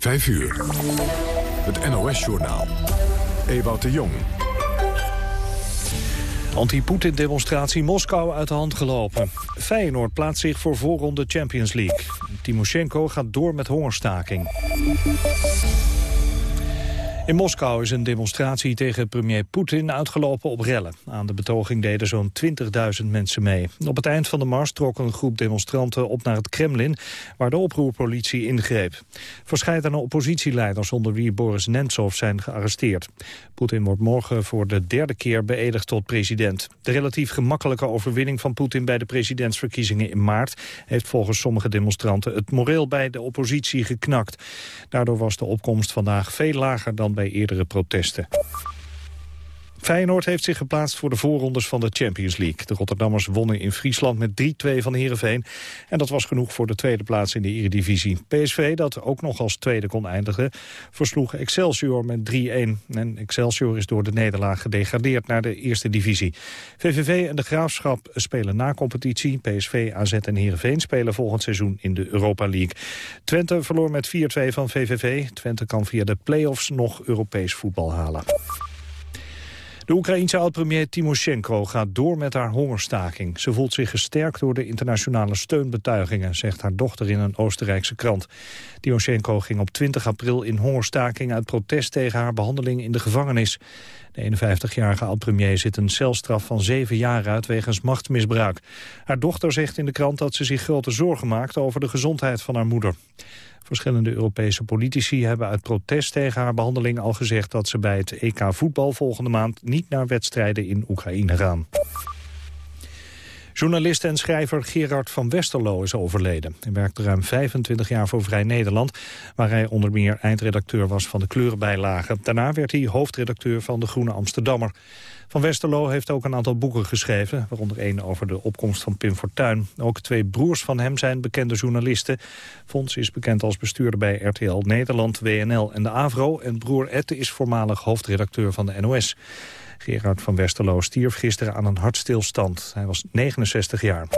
5 uur. Het NOS-journaal. Ewout de Jong. Anti-Poetin-demonstratie Moskou uit de hand gelopen. Feyenoord plaatst zich voor voorronde Champions League. Timoshenko gaat door met hongerstaking. In Moskou is een demonstratie tegen premier Poetin uitgelopen op rellen. Aan de betoging deden zo'n 20.000 mensen mee. Op het eind van de mars trok een groep demonstranten op naar het Kremlin... waar de oproerpolitie ingreep. Verscheidene oppositieleiders onder wie Boris Nemtsov zijn gearresteerd. Poetin wordt morgen voor de derde keer beëdigd tot president. De relatief gemakkelijke overwinning van Poetin bij de presidentsverkiezingen in maart... heeft volgens sommige demonstranten het moreel bij de oppositie geknakt. Daardoor was de opkomst vandaag veel lager dan bij eerdere protesten. Feyenoord heeft zich geplaatst voor de voorrondes van de Champions League. De Rotterdammers wonnen in Friesland met 3-2 van Heerenveen. En dat was genoeg voor de tweede plaats in de Eredivisie. PSV, dat ook nog als tweede kon eindigen, versloeg Excelsior met 3-1. En Excelsior is door de nederlaag gedegradeerd naar de eerste divisie. VVV en de Graafschap spelen na competitie. PSV, AZ en Heerenveen spelen volgend seizoen in de Europa League. Twente verloor met 4-2 van VVV. Twente kan via de play-offs nog Europees voetbal halen. De Oekraïense oud-premier Timoshenko gaat door met haar hongerstaking. Ze voelt zich gesterkt door de internationale steunbetuigingen, zegt haar dochter in een Oostenrijkse krant. Timoshenko ging op 20 april in hongerstaking uit protest tegen haar behandeling in de gevangenis. De 51-jarige oud-premier zit een celstraf van zeven jaar uit wegens machtsmisbruik. Haar dochter zegt in de krant dat ze zich grote zorgen maakt over de gezondheid van haar moeder. Verschillende Europese politici hebben uit protest tegen haar behandeling al gezegd dat ze bij het EK voetbal volgende maand niet naar wedstrijden in Oekraïne gaan. Journalist en schrijver Gerard van Westerlo is overleden. Hij werkte ruim 25 jaar voor Vrij Nederland... waar hij onder meer eindredacteur was van de kleurenbijlagen. Daarna werd hij hoofdredacteur van de Groene Amsterdammer. Van Westerlo heeft ook een aantal boeken geschreven... waaronder één over de opkomst van Pim Fortuyn. Ook twee broers van hem zijn bekende journalisten. Fons is bekend als bestuurder bij RTL Nederland, WNL en de AVRO... en broer Ette is voormalig hoofdredacteur van de NOS. Gerard van Westerlo stierf gisteren aan een hartstilstand. Hij was 69 jaar.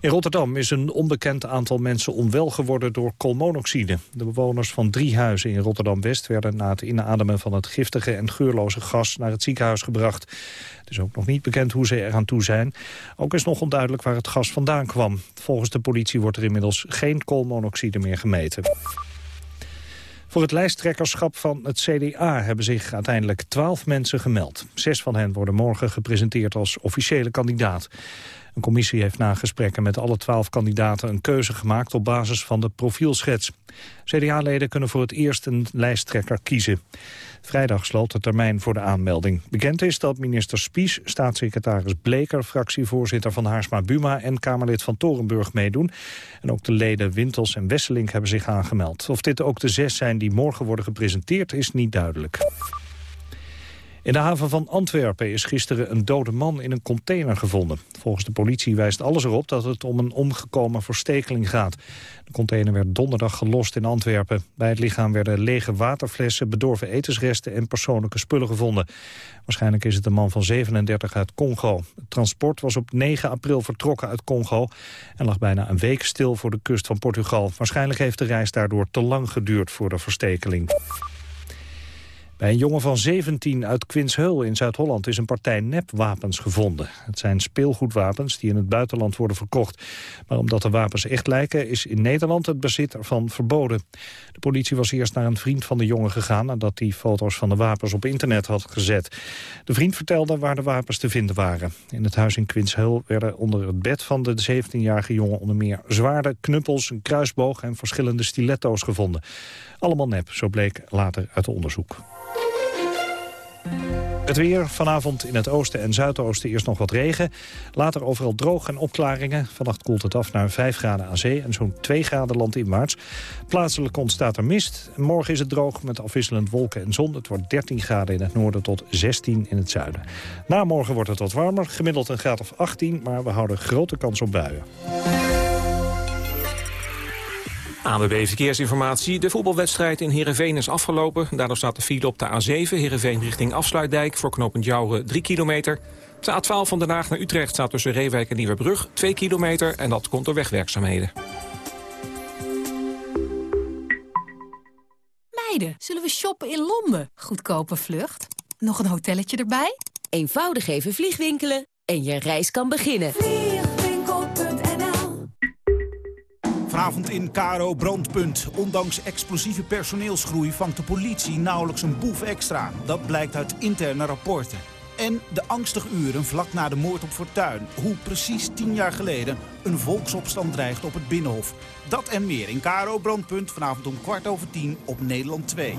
In Rotterdam is een onbekend aantal mensen onwel geworden door koolmonoxide. De bewoners van drie huizen in Rotterdam-West werden na het inademen van het giftige en geurloze gas naar het ziekenhuis gebracht. Het is ook nog niet bekend hoe ze eraan toe zijn. Ook is nog onduidelijk waar het gas vandaan kwam. Volgens de politie wordt er inmiddels geen koolmonoxide meer gemeten. Voor het lijsttrekkerschap van het CDA hebben zich uiteindelijk twaalf mensen gemeld. Zes van hen worden morgen gepresenteerd als officiële kandidaat. Een commissie heeft na gesprekken met alle twaalf kandidaten een keuze gemaakt op basis van de profielschets. CDA-leden kunnen voor het eerst een lijsttrekker kiezen. Vrijdag sloot de termijn voor de aanmelding. Bekend is dat minister Spies, staatssecretaris Bleker... fractievoorzitter van Haarsma Buma en Kamerlid van Torenburg meedoen. En ook de leden Wintels en Wesselink hebben zich aangemeld. Of dit ook de zes zijn die morgen worden gepresenteerd is niet duidelijk. In de haven van Antwerpen is gisteren een dode man in een container gevonden. Volgens de politie wijst alles erop dat het om een omgekomen verstekeling gaat. De container werd donderdag gelost in Antwerpen. Bij het lichaam werden lege waterflessen, bedorven etensresten en persoonlijke spullen gevonden. Waarschijnlijk is het een man van 37 uit Congo. Het transport was op 9 april vertrokken uit Congo en lag bijna een week stil voor de kust van Portugal. Waarschijnlijk heeft de reis daardoor te lang geduurd voor de verstekeling. Bij een jongen van 17 uit Quinshul in Zuid-Holland is een partij nepwapens gevonden. Het zijn speelgoedwapens die in het buitenland worden verkocht. Maar omdat de wapens echt lijken, is in Nederland het bezit ervan verboden. De politie was eerst naar een vriend van de jongen gegaan... nadat hij foto's van de wapens op internet had gezet. De vriend vertelde waar de wapens te vinden waren. In het huis in Quinshul werden onder het bed van de 17-jarige jongen... onder meer zwaarden, knuppels, een kruisboog en verschillende stiletto's gevonden. Allemaal nep, zo bleek later uit onderzoek. Het weer vanavond in het oosten en zuidoosten eerst nog wat regen. Later overal droog en opklaringen. Vannacht koelt het af naar 5 graden aan zee en zo'n 2 graden landinwaarts. Plaatselijk ontstaat er mist. Morgen is het droog met afwisselend wolken en zon. Het wordt 13 graden in het noorden tot 16 in het zuiden. Na morgen wordt het wat warmer, gemiddeld een graad of 18... maar we houden grote kans op buien. ANWB Verkeersinformatie. De voetbalwedstrijd in Heerenveen is afgelopen. Daardoor staat de file op de A7, Heerenveen richting Afsluitdijk... voor knooppunt Jouren 3 kilometer. De A12 van Den Haag naar Utrecht staat tussen Reewijk en Nieuwebrug 2 kilometer... en dat komt door wegwerkzaamheden. rijden? Zullen we shoppen in Londen? Goedkope vlucht? Nog een hotelletje erbij? Eenvoudig even vliegwinkelen en je reis kan beginnen. Vanavond in Karo Brandpunt. Ondanks explosieve personeelsgroei vangt de politie nauwelijks een boef extra. Dat blijkt uit interne rapporten. En de angstige uren vlak na de moord op Fortuin. Hoe precies tien jaar geleden een volksopstand dreigt op het Binnenhof. Dat en meer in Karo Brandpunt vanavond om kwart over tien op Nederland 2.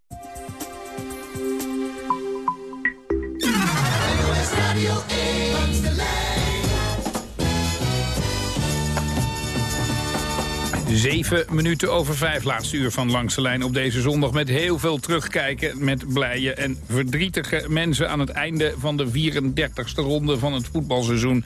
Radio. Zeven minuten over vijf, laatste uur van Langs de Lijn op deze zondag... met heel veel terugkijken, met blije en verdrietige mensen... aan het einde van de 34ste ronde van het voetbalseizoen 2011-2012.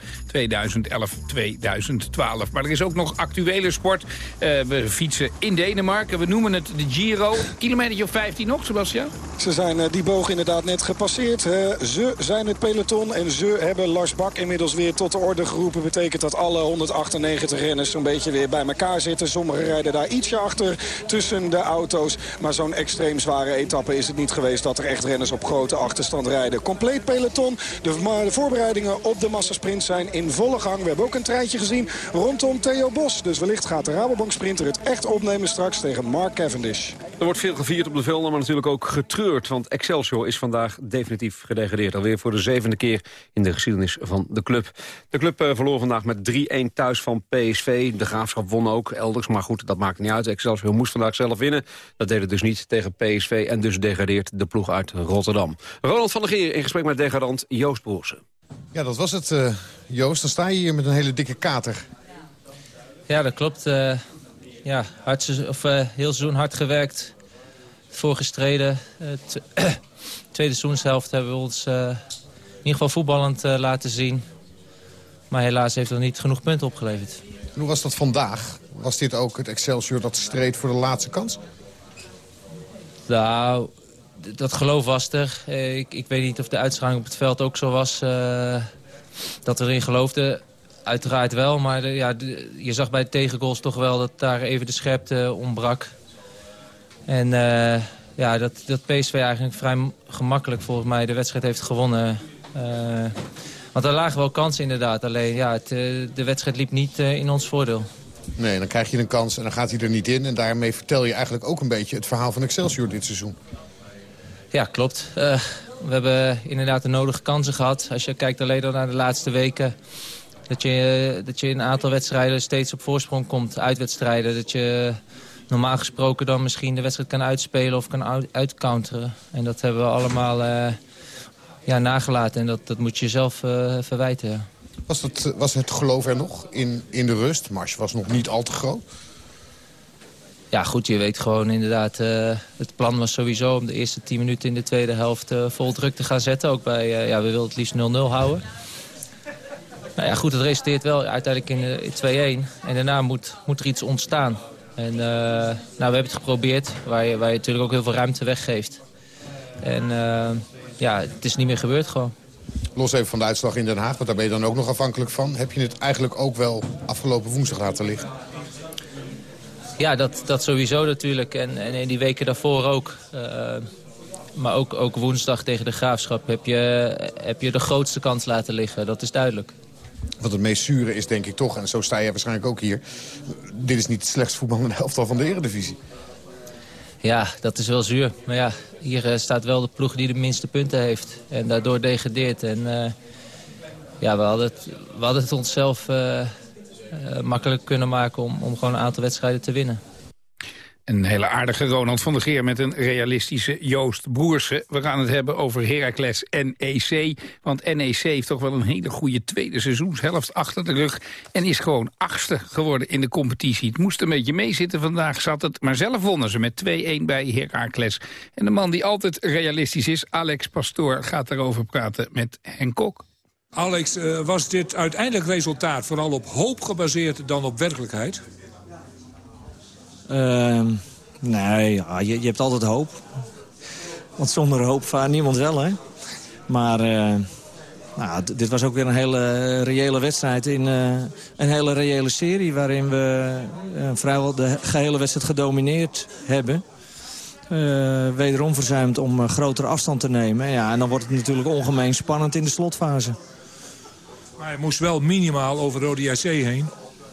Maar er is ook nog actuele sport. Eh, we fietsen in Denemarken, we noemen het de Giro. Kilometer of 15 nog, Sebastian? Ze zijn eh, die boog inderdaad net gepasseerd. Ze zijn het peloton en ze hebben Lars Bak inmiddels weer tot de orde geroepen. Betekent dat alle 198 renners zo'n beetje weer bij elkaar zitten. Sommigen rijden daar ietsje achter tussen de auto's. Maar zo'n extreem zware etappe is het niet geweest dat er echt renners op grote achterstand rijden. Compleet peloton. De, de voorbereidingen op de massasprint zijn in volle gang. We hebben ook een treintje gezien rondom Theo Bos. Dus wellicht gaat de Rabobank sprinter het echt opnemen straks tegen Mark Cavendish. Er wordt veel gevierd op de velden, maar natuurlijk ook getreurd. Want Excelsior is vandaag definitief gedegradeerd. Alweer voor de zevende keer in de geschiedenis van de club. De club eh, verloor vandaag met 3-1 thuis van PSV. De Graafschap won ook elders, maar goed, dat maakt niet uit. Excelsior moest vandaag zelf winnen. Dat deed het dus niet tegen PSV en dus degradeert de ploeg uit Rotterdam. Ronald van der Geer in gesprek met degradant Joost Broersen. Ja, dat was het, uh, Joost. Dan sta je hier met een hele dikke kater. Ja, dat klopt. Uh, ja, hard, of, uh, heel seizoen hard gewerkt. Voorgestreden. Het tweede seizoenshelft hebben we ons uh, in ieder geval voetballend uh, laten zien. Maar helaas heeft er niet genoeg punten opgeleverd. En hoe was dat vandaag? Was dit ook het Excelsior dat streed voor de laatste kans? Nou, dat geloof was er. Eh, Ik, ik weet niet of de uitstraling op het veld ook zo was eh, dat we erin geloofden. Uiteraard wel, maar ja, je zag bij de tegengoals toch wel dat daar even de scherpte ontbrak. En eh, ja, dat, dat PSV eigenlijk vrij gemakkelijk volgens mij de wedstrijd heeft gewonnen. Want er lagen wel kansen inderdaad, alleen ja, het, de wedstrijd liep niet in ons voordeel. Nee, dan krijg je een kans en dan gaat hij er niet in. En daarmee vertel je eigenlijk ook een beetje het verhaal van Excelsior dit seizoen. Ja, klopt. Eh, we hebben inderdaad de nodige kansen gehad. Als je kijkt alleen al naar de laatste weken... dat je, eh, dat je in een aantal wedstrijden steeds op voorsprong komt. Uitwedstrijden. Dat je normaal gesproken dan misschien de wedstrijd kan uitspelen... of kan uit- uitcounteren. En dat hebben we allemaal eh, ja, nagelaten. En dat, dat moet je jezelf eh, verwijten. Was, dat, was het geloof er nog in, in de rust? Mars was nog niet al te groot. Ja, goed, je weet gewoon inderdaad... eh, het plan was sowieso om de eerste 10 minuten in de tweede helft... eh, vol druk te gaan zetten. Ook bij, eh, ja, we wilden het liefst 0-0 houden. Nou ja, goed, het resulteert wel uiteindelijk in, in 2-1. En daarna moet, moet er iets ontstaan. En nou, we hebben het geprobeerd, waar je, waar je natuurlijk ook heel veel ruimte weggeeft. En ja, het is niet meer gebeurd gewoon. Los even van de uitslag in Den Haag, want daar ben je dan ook nog afhankelijk van. Heb je het eigenlijk ook wel afgelopen woensdag laten liggen? Ja, dat, dat sowieso natuurlijk. En, en in die weken daarvoor ook. Eh, maar ook, ook woensdag tegen de Graafschap heb je, heb je de grootste kans laten liggen. Dat is duidelijk. Wat het meest zure is, denk ik toch, en zo sta je waarschijnlijk ook hier... dit is niet het slechtste voetballende elftal van de Eredivisie. Ja, dat is wel zuur. Maar ja, hier eh, staat wel de ploeg die de minste punten heeft. En daardoor degradeert. En eh, ja, we hadden het, we hadden het onszelf eh, makkelijk kunnen maken om, om gewoon een aantal wedstrijden te winnen. Een hele aardige Ronald van der Geer met een realistische Joost Broersen. We gaan het hebben over Heracles NEC. Want NEC heeft toch wel een hele goede tweede seizoenshelft achter de rug. En is gewoon achtste geworden in de competitie. Het moest een beetje meezitten vandaag, zat het. Maar zelf wonnen ze met 2-1 bij Heracles. En de man die altijd realistisch is, Alex Pastoor, gaat erover praten met Henk Kok. Alex, uh, was dit uiteindelijk resultaat vooral op hoop gebaseerd dan op werkelijkheid? Uh, nee, ja, je, je, hebt altijd hoop. Want zonder hoop vaart niemand wel, hè. Maar uh, nou, dit was ook weer een hele reële wedstrijd in uh, een hele reële serie... waarin we uh, vrijwel de gehele wedstrijd gedomineerd hebben. wederom verzuimd om grotere afstand te nemen. Ja, en dan wordt het natuurlijk ongemeen spannend in de slotfase. Maar hij moest wel minimaal over Rode heen.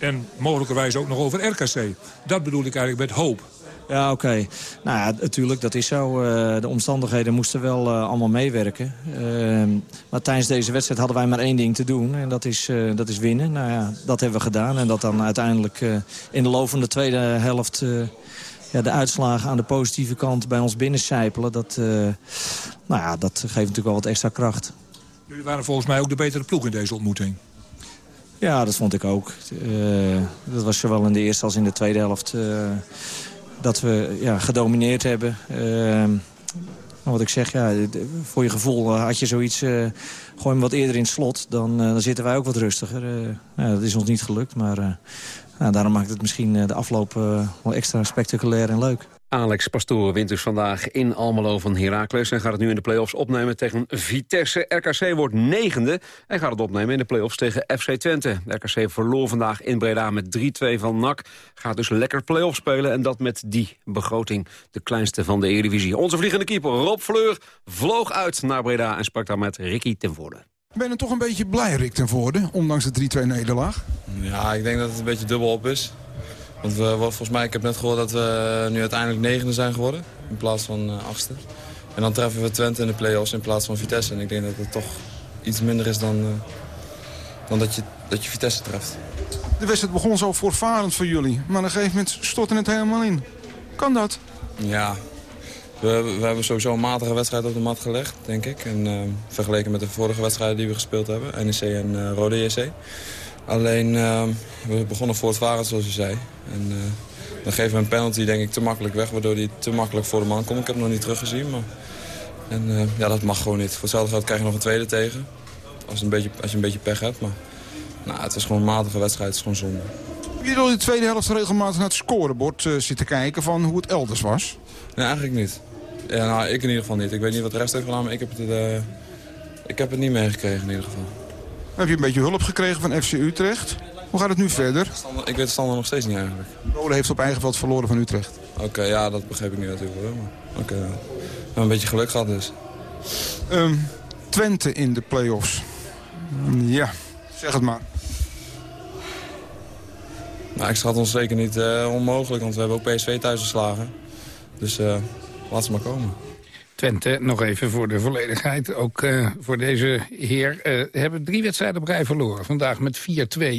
En mogelijkerwijs ook nog over RKC. Dat bedoel ik eigenlijk met hoop. Ja, oké. Okay. Nou ja, natuurlijk, dat is zo. Uh, de omstandigheden moesten wel uh, allemaal meewerken. Uh, maar tijdens deze wedstrijd hadden wij maar één ding te doen. En dat is, dat is winnen. Nou ja, dat hebben we gedaan. En dat dan uiteindelijk in de loop van de tweede helft... ja, de uitslagen aan de positieve kant bij ons binnencijpelen... Dat, nou ja, dat geeft natuurlijk wel wat extra kracht. Jullie waren volgens mij ook de betere ploeg in deze ontmoeting. Ja, dat vond ik ook. Uh, dat was zowel in de eerste als in de tweede helft uh, dat we ja, gedomineerd hebben. Uh, wat ik zeg, ja, voor je gevoel had je zoiets... gooi hem wat eerder in het slot, dan, dan zitten wij ook wat rustiger. dat is ons niet gelukt, maar daarom maakt het misschien de afloop wel extra spectaculair en leuk. Alex Pastoor wint dus vandaag in Almelo van Heracles... en gaat het nu in de play-offs opnemen tegen Vitesse. RKC wordt negende en gaat het opnemen in de play-offs tegen FC Twente. RKC verloor vandaag in Breda met 3-2 van NAC. Gaat dus lekker play-offs spelen en dat met die begroting... de kleinste van de Eredivisie. Onze vliegende keeper Rob Fleur vloog uit naar Breda... en sprak daar met Ricky ten Voorde. Ben je toch een beetje blij, Rick ten Voorde, ondanks de 3-2 nederlaag? Ja, ik denk dat het een beetje dubbel op is. Want we, volgens mij, ik heb net gehoord dat we nu uiteindelijk negende zijn geworden. In plaats van uh, achtste. En dan treffen we Twente in de play-offs in plaats van Vitesse. En ik denk dat het toch iets minder is dan, uh, dan dat, je, dat je Vitesse treft. De wedstrijd begon zo voorvarend voor jullie. Maar op een gegeven moment stortte het helemaal in. Kan dat? Ja, we, we, hebben sowieso een matige wedstrijd op de mat gelegd, denk ik. En, uh, vergeleken met de vorige wedstrijden die we gespeeld hebben. NEC en uh, Rode JC. Alleen, uh, we begonnen voortvarend zoals je zei. En uh, dan geven we een penalty denk ik te makkelijk weg, waardoor hij te makkelijk voor de man komt. Ik heb hem nog niet teruggezien, maar en, uh, ja, dat mag gewoon niet. Voor hetzelfde geld krijg je nog een tweede tegen. Als, een beetje, als je een beetje pech hebt, maar nou, het is gewoon een matige wedstrijd, het is gewoon zonde. Heb je door de tweede helft regelmatig naar het scorebord uh, zitten kijken van hoe het elders was? Nee, eigenlijk niet. Ja, nou, ik in ieder geval niet. Ik weet niet wat de rest heeft gedaan, maar ik heb het, ik heb het niet meegekregen in ieder geval. Heb je een beetje hulp gekregen van FC Utrecht? Hoe gaat het nu verder? Ik weet de stand nog steeds niet eigenlijk. Rode heeft op eigen veld verloren van Utrecht. Oké, okay, ja, dat begreep ik niet natuurlijk wel. Maar oké, okay, we hebben een beetje geluk gehad dus. Um, Twente in de play-offs. Ja, zeg het maar. Nou, ik schat ons zeker niet uh, onmogelijk, want we hebben ook PSV thuis geslagen. Dus uh, laat ze maar komen. Twente, nog even voor de volledigheid. Ook uh, voor deze heer uh, hebben drie wedstrijden op rij verloren. Vandaag met 4-2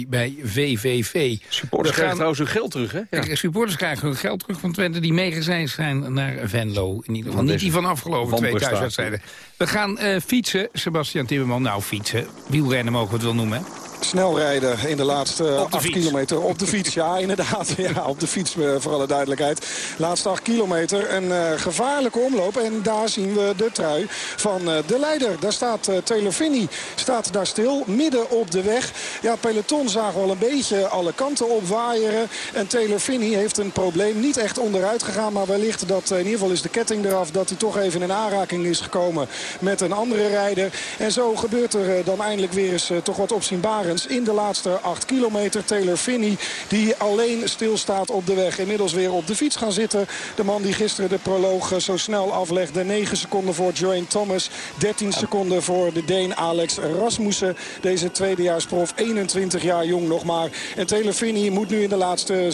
bij VVV. Supporters krijgen trouwens hun geld terug, hè? Ja. Supporters krijgen hun geld terug van Twente... die meegezijn zijn naar Venlo. In ieder geval niet die van afgelopen twee thuiswedstrijden. We gaan uh, fietsen, Sebastian Timmerman. Nou, fietsen. Wielrennen mogen we het wel noemen, hè? Snel rijden in de laatste acht kilometer. Op de fiets, ja inderdaad. Ja, op de fiets voor alle duidelijkheid. Laatste acht kilometer een uh, gevaarlijke omloop. En daar zien we de trui van uh, de leider. Daar staat uh, Taylor Finney staat daar stil, midden op de weg. Ja, peloton zagen wel een beetje alle kanten op waaieren. En Taylor Finney heeft een probleem. Niet echt onderuit gegaan, maar wellicht dat in ieder geval is de ketting eraf. Dat hij toch even in aanraking is gekomen met een andere rijder. En zo gebeurt er dan eindelijk weer eens toch wat in de laatste 8 kilometer. Taylor Finney die alleen stilstaat op de weg. Inmiddels weer op de fiets gaan zitten. De man die gisteren de proloog zo snel aflegde. 9 seconden voor Joanne Thomas. 13 seconden voor de Deen Alex Rasmussen. Deze tweedejaarsprof. 21 jaar jong nog maar. En Taylor Finney moet nu in de laatste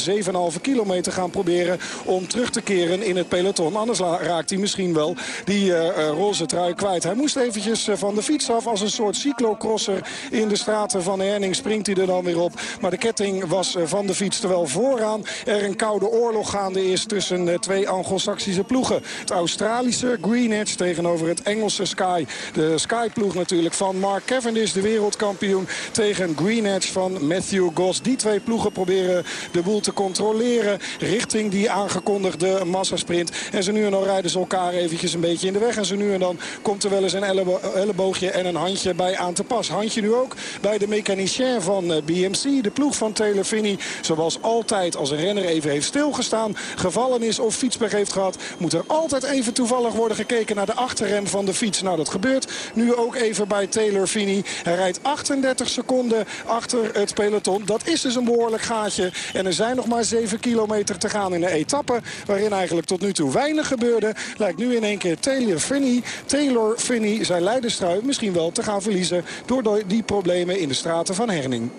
7,5 kilometer gaan proberen om terug te keren in het peloton. Anders raakt hij misschien wel die uh, roze trui kwijt. Hij moest eventjes van de fiets af als een soort cyclocrosser in de straten van van Herning springt hij er dan weer op. Maar de ketting was van de fiets. Terwijl vooraan er een koude oorlog gaande is tussen twee Anglo-Saxische ploegen. Het Australische Green Edge tegenover het Engelse Sky. De Sky-ploeg natuurlijk van Mark Cavendish, de wereldkampioen. Tegen Green Edge van Matthew Goss. Die twee ploegen proberen de boel te controleren. Richting die aangekondigde massasprint. En ze nu en dan rijden ze elkaar eventjes een beetje in de weg. En ze nu en dan komt er wel eens een elleboogje en een handje bij aan te pas. Handje nu ook bij de mechanicien van eh, BMC. De ploeg van Taylor Finney. Zoals altijd als een renner even heeft stilgestaan. Gevallen is of fietspech heeft gehad. Moet er altijd even toevallig worden gekeken naar de achterrem van de fiets. Nou dat gebeurt nu ook even bij Taylor Finney. Hij rijdt 38 seconden achter het peloton. Dat is dus een behoorlijk gaatje. En er zijn nog maar 7 kilometer te gaan in de etappe. Waarin eigenlijk tot nu toe weinig gebeurde. Lijkt nu in één keer Taylor Finney, Taylor Finney zijn leiderstrui misschien wel te gaan verliezen. Door die problemen in de van Herning.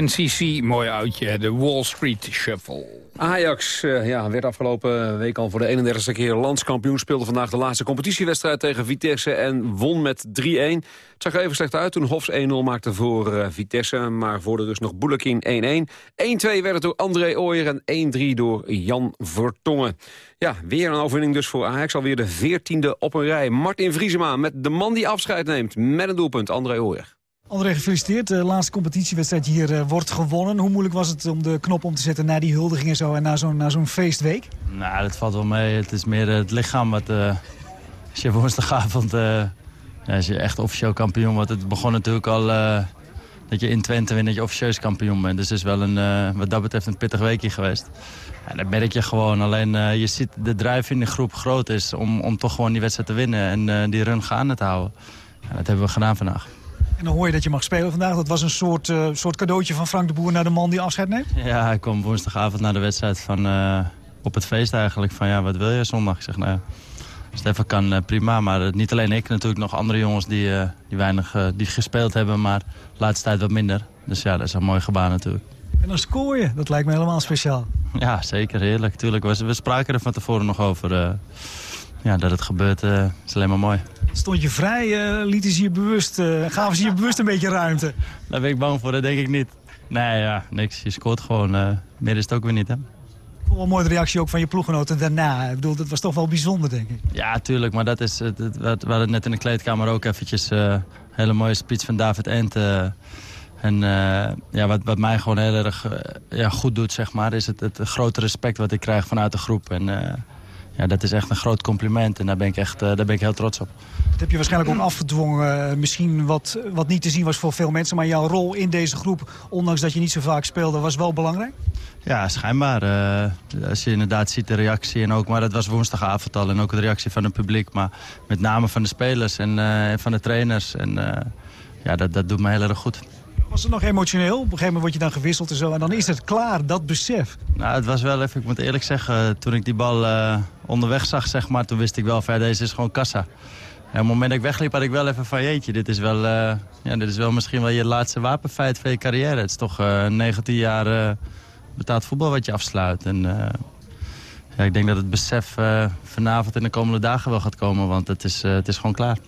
NCC, mooi oudje, de Wall Street Shuffle. Ajax uh, ja, werd afgelopen week al voor de 31e keer landskampioen. Speelde vandaag de laatste competitiewedstrijd tegen Vitesse en won met 3-1. Het zag er even slecht uit toen Hofs 1-0 maakte voor uh, Vitesse. Maar voor de rust nog Boelekin 1-1. 1-2 werd het door André Ooyer en 1-3 door Jan Vertongen. Ja, weer een overwinning dus voor Ajax. Alweer de 14e op een rij. Martin Vriesema met de man die afscheid neemt. Met een doelpunt, André Ooyer. André, gefeliciteerd. De laatste competitiewedstrijd hier uh, wordt gewonnen. Hoe moeilijk was het om de knop om te zetten na die huldiging en zo... en na zo'n feestweek? Nou, dat valt wel mee. Het is meer het lichaam wat... Uh, als je woensdagavond... Uh, ja, als je echt officieel kampioen wordt... Het begon natuurlijk al dat je in Twente wint dat je officieus kampioen bent. Dus het is wel een, eh, wat dat betreft een pittig weekje geweest. En dat merk je gewoon. Alleen je ziet de drive in de groep groot is om, om toch gewoon die wedstrijd te winnen. En die run gaande te houden. En dat hebben we gedaan vandaag. En dan hoor je dat je mag spelen vandaag. Dat was een soort, uh, soort cadeautje van Frank de Boer naar de man die afscheid neemt? Ja, ik kwam woensdagavond naar de wedstrijd van, op het feest eigenlijk. Van ja, wat wil je zondag? Ik zeg nou even kan, prima. Maar niet alleen ik, natuurlijk nog andere jongens die, die weinig die gespeeld hebben. Maar de laatste tijd wat minder. Dus ja, dat is een mooi gebaar natuurlijk. En dan scoor je. Dat lijkt me helemaal speciaal. Ja, zeker. Heerlijk. Tuurlijk. We, we spraken er van tevoren nog over. Ja, dat het gebeurt uh, is alleen maar mooi. Stond je vrij? Uh, lieten ze je bewust, gaven ze je bewust een beetje ruimte? Daar ben ik bang voor. Dat denk ik niet. Nee, ja, niks. Je scoort gewoon. meer is het ook weer niet, hè? Wel een mooie reactie ook van je ploeggenoten daarna. Ik bedoel, dat was toch wel bijzonder, denk ik. Ja, tuurlijk. Maar dat is, het, het, we hadden het net in de kleedkamer ook eventjes... een hele mooie speech van David Ent... En uh, ja, wat, wat mij gewoon heel erg uh, ja, goed doet, zeg maar, is het, het grote respect wat ik krijg vanuit de groep. En uh, ja, dat is echt een groot compliment en daar ben ik, echt, daar ben ik heel trots op. Dat heb je waarschijnlijk ook afgedwongen. Misschien wat, wat niet te zien was voor veel mensen. Maar jouw rol in deze groep, ondanks dat je niet zo vaak speelde, was wel belangrijk? Ja, schijnbaar. als je inderdaad ziet de reactie. En ook, maar dat was woensdagavond al. En ook de reactie van het publiek. Maar met name van de spelers en van de trainers. En ja, dat, dat doet me heel erg goed. Was het nog emotioneel? Op een gegeven moment word je dan gewisseld en zo. En dan is het klaar, dat besef. Nou, het was wel even, ik moet eerlijk zeggen, toen ik die bal uh, onderweg zag, zeg maar, toen wist ik wel van, deze is gewoon kassa. En op het moment dat ik wegliep had ik wel even van, jeetje, dit is wel, uh, ja, dit is wel misschien wel je laatste wapenfeit van je carrière. Het is toch uh, 19 jaar betaald voetbal wat je afsluit. En ja, ik denk dat het besef vanavond en de komende dagen wel gaat komen, want het is, het is gewoon klaar.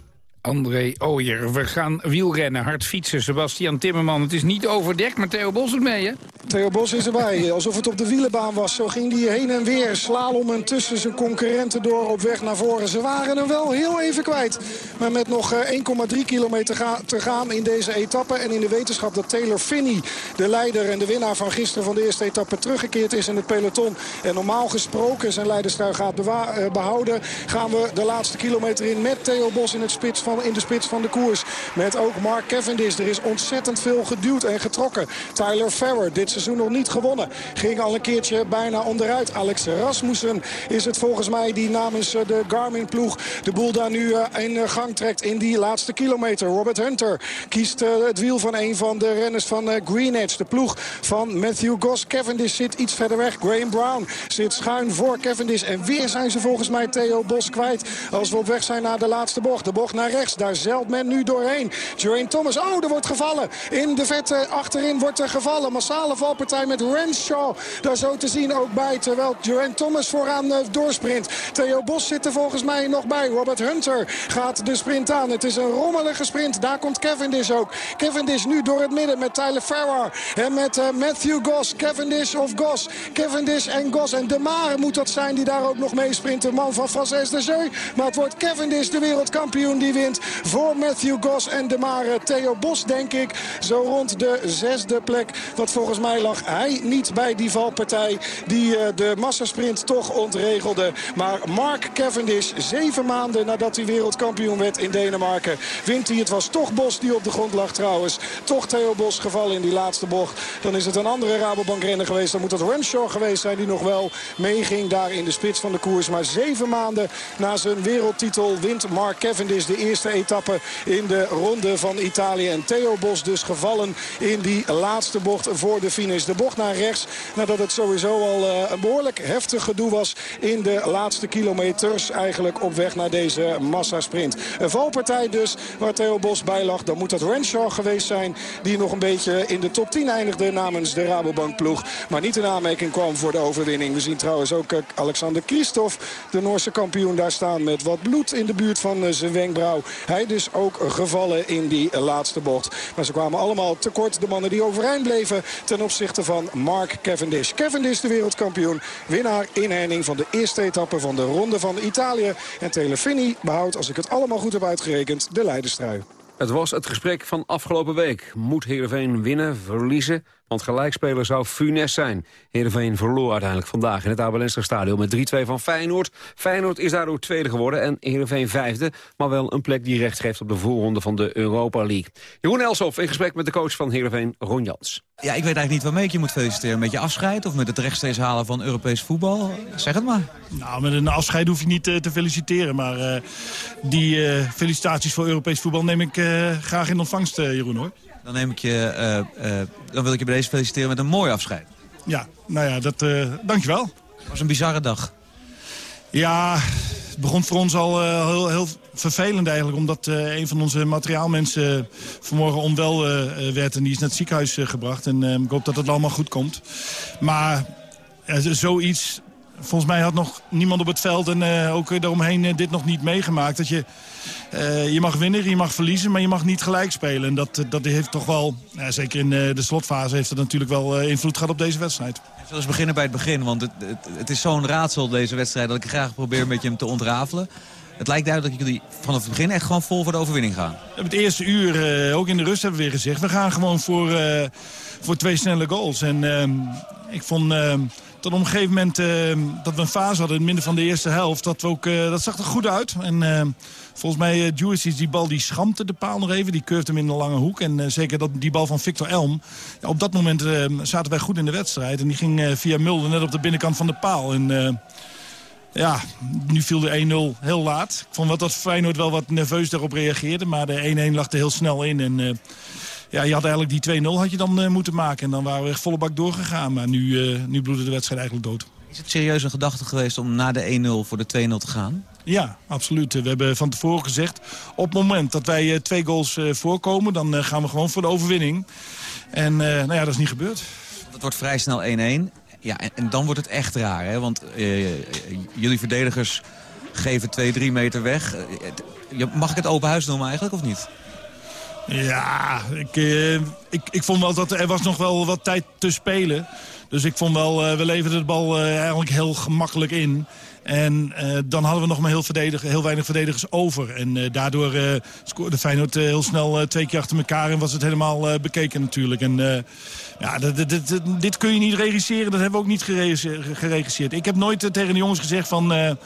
André Ooyer. We gaan wielrennen, hard fietsen. Sebastian Timmerman, het is niet overdekt, maar Theo Bos is mee, hè? Theo Bos is erbij, alsof het op de wielenbaan was. Zo ging hij heen en weer, slalom tussen zijn concurrenten door op weg naar voren. Ze waren hem wel heel even kwijt. Maar met nog 1,3 kilometer te gaan in deze etappe... en in de wetenschap dat Taylor Finney, de leider en de winnaar van gisteren... van de eerste etappe teruggekeerd is in het peloton... en normaal gesproken zijn leiderstrui gaat behouden... gaan we de laatste kilometer in met Theo Bos in het spits van in de spits van de koers. Met ook Mark Cavendish. Er is ontzettend veel geduwd en getrokken. Tyler Farrer, dit seizoen nog niet gewonnen. Ging al een keertje bijna onderuit. Alex Rasmussen is het volgens mij die namens eh, de Garmin-ploeg de boel daar nu eh, in eh, gang trekt in die laatste kilometer. Robert Hunter kiest het wiel van een van de renners van Green Edge. De ploeg van Matthew Goss. Cavendish zit iets verder weg. Graham Brown zit schuin voor Cavendish. En weer zijn ze volgens mij Theo Bos kwijt als we op weg zijn naar de laatste bocht. De bocht naar rechts. Daar zeilt men nu doorheen. Geraint Thomas, oh, er wordt gevallen. In de vette achterin wordt er gevallen. Massale valpartij met Renshaw. Daar zo te zien ook bij. Terwijl Geraint Thomas vooraan uh, doorsprint. Theo Bos zit er volgens mij nog bij. Robert Hunter gaat de sprint aan. Het is een rommelige sprint. Daar komt Cavendish ook. Cavendish nu door het midden met Tyler Farrar. En met uh, Matthew Goss. Cavendish of Goss. Cavendish en Goss. En De Mare moet dat zijn die daar ook nog mee sprint. De man van Frances de. Maar het wordt Cavendish de wereldkampioen die voor Matthew Goss en de Mare. Theo Bos, denk ik, zo rond de zesde plek. Want volgens mij lag hij niet bij die valpartij die uh, de massasprint toch ontregelde. Maar Mark Cavendish, zeven maanden nadat hij wereldkampioen werd in Denemarken, wint hij. Het was toch Bos die op de grond lag trouwens. Toch Theo Bos gevallen in die laatste bocht. Dan is het een andere Rabobank renner geweest. Dan moet het Renshaw geweest zijn die nog wel meeging daar in de spits van de koers. Maar zeven maanden na zijn wereldtitel wint Mark Cavendish de eerste etappe in de ronde van Italië. En Theo Bos dus gevallen in die laatste bocht voor de finish. De bocht naar rechts nadat het sowieso al uh, een behoorlijk heftig gedoe was in de laatste kilometers. Eigenlijk op weg naar deze massasprint. Een valpartij dus waar Theo Bos bij lag. Dan moet dat Renshaw geweest zijn die nog een beetje in de top 10 eindigde namens de Rabobank ploeg. Maar niet in aanmerking kwam voor de overwinning. We zien trouwens ook eh, Alexander Christophe, de Noorse kampioen, daar staan met wat bloed in de buurt van eh, zijn wenkbrauw. Hij dus ook gevallen in die laatste bocht. Maar ze kwamen allemaal tekort. De mannen die overeind bleven ten opzichte van Mark Cavendish. Cavendish de wereldkampioen. Winnaar inheining van de eerste etappe van de Ronde van Italië. En Telefini behoudt, als ik het allemaal goed heb uitgerekend, de leiderstrui. Het was het gesprek van afgelopen week. Moet Heerenveen winnen, verliezen? Want gelijkspeler zou funest zijn. Heerenveen verloor uiteindelijk vandaag in het Abelenster stadion met 3-2 van Feyenoord. Feyenoord is daardoor tweede geworden en Heerenveen vijfde. Maar wel een plek die recht geeft op de voorronde van de Europa League. Jeroen Elshoff in gesprek met de coach van Heerenveen, Ron Jans. Ja, ik weet eigenlijk niet waarmee ik je moet feliciteren. Met je afscheid of met het rechtstreeks halen van Europees voetbal? Zeg het maar. Nou, met een afscheid hoef je niet uh, te feliciteren. Maar uh, die uh, felicitaties voor Europees voetbal neem ik graag in ontvangst, Jeroen, hoor. Dan, neem ik je, dan wil ik je bij deze feliciteren met een mooi afscheid. Ja, nou ja, dat, dankjewel. Het was een bizarre dag. Ja, het begon voor ons al uh, heel, heel, vervelend eigenlijk. Omdat uh, een van onze materiaalmensen vanmorgen onwel werd. En die is naar het ziekenhuis gebracht. En ik hoop dat het allemaal goed komt. Maar zoiets... Volgens mij had nog niemand op het veld en ook daaromheen dit nog niet meegemaakt. Dat je, je mag winnen, je mag verliezen, maar je mag niet gelijk spelen. En dat, dat heeft toch wel, zeker in de slotfase, heeft het natuurlijk wel invloed gehad op deze wedstrijd. Zullen we beginnen bij het begin? Want het, het, het is zo'n raadsel deze wedstrijd dat ik graag probeer met je hem te ontrafelen. Het lijkt duidelijk dat jullie vanaf het begin echt gewoon vol voor de overwinning gaan. Het eerste uur, ook in de rust hebben we weer gezegd... we gaan gewoon voor, voor twee snelle goals. En uh, ik vond op een gegeven moment dat we een fase hadden... in het midden van de eerste helft, dat, we ook, dat zag er goed uit. En volgens mij, uh, die bal die schampte de paal nog even. Die curved hem in een lange hoek. En zeker dat, die bal van Victor Elm. Op dat moment zaten wij goed in de wedstrijd. En die ging via Mulder net op de binnenkant van de paal. En ja, nu viel de 1-0 heel laat. Ik vond wel dat Feyenoord wel wat nerveus daarop reageerde. Maar de 1-1 lag er heel snel in. En ja, je had eigenlijk die 2-0 had je dan uh, moeten maken. En dan waren we echt volle bak doorgegaan. Maar nu, uh, nu bloedde de wedstrijd eigenlijk dood. Is het serieus een gedachte geweest om na de 1-0 voor de 2-0 te gaan? Ja, absoluut. We hebben van tevoren gezegd... op het moment dat wij twee goals voorkomen... dan gaan we gewoon voor de overwinning. En nou ja, dat is niet gebeurd. Dat wordt vrij snel 1-1. Ja, en, en, dan wordt het echt raar, hè? Want jullie verdedigers geven 2, 3 meter weg. Mag ik het open huis noemen eigenlijk, of niet? Ja, ik, uh, ik, ik vond wel dat er was nog wel wat tijd te spelen. Dus ik vond wel, we leverden de bal eigenlijk heel gemakkelijk in. En dan hadden we nog maar heel, heel weinig verdedigers over. En daardoor scoorde Feyenoord heel snel twee keer achter elkaar... en was het helemaal bekeken natuurlijk. En ja, dit kun je niet regisseren, dat hebben we ook niet geregisseerd. Ik heb nooit tegen de jongens gezegd van...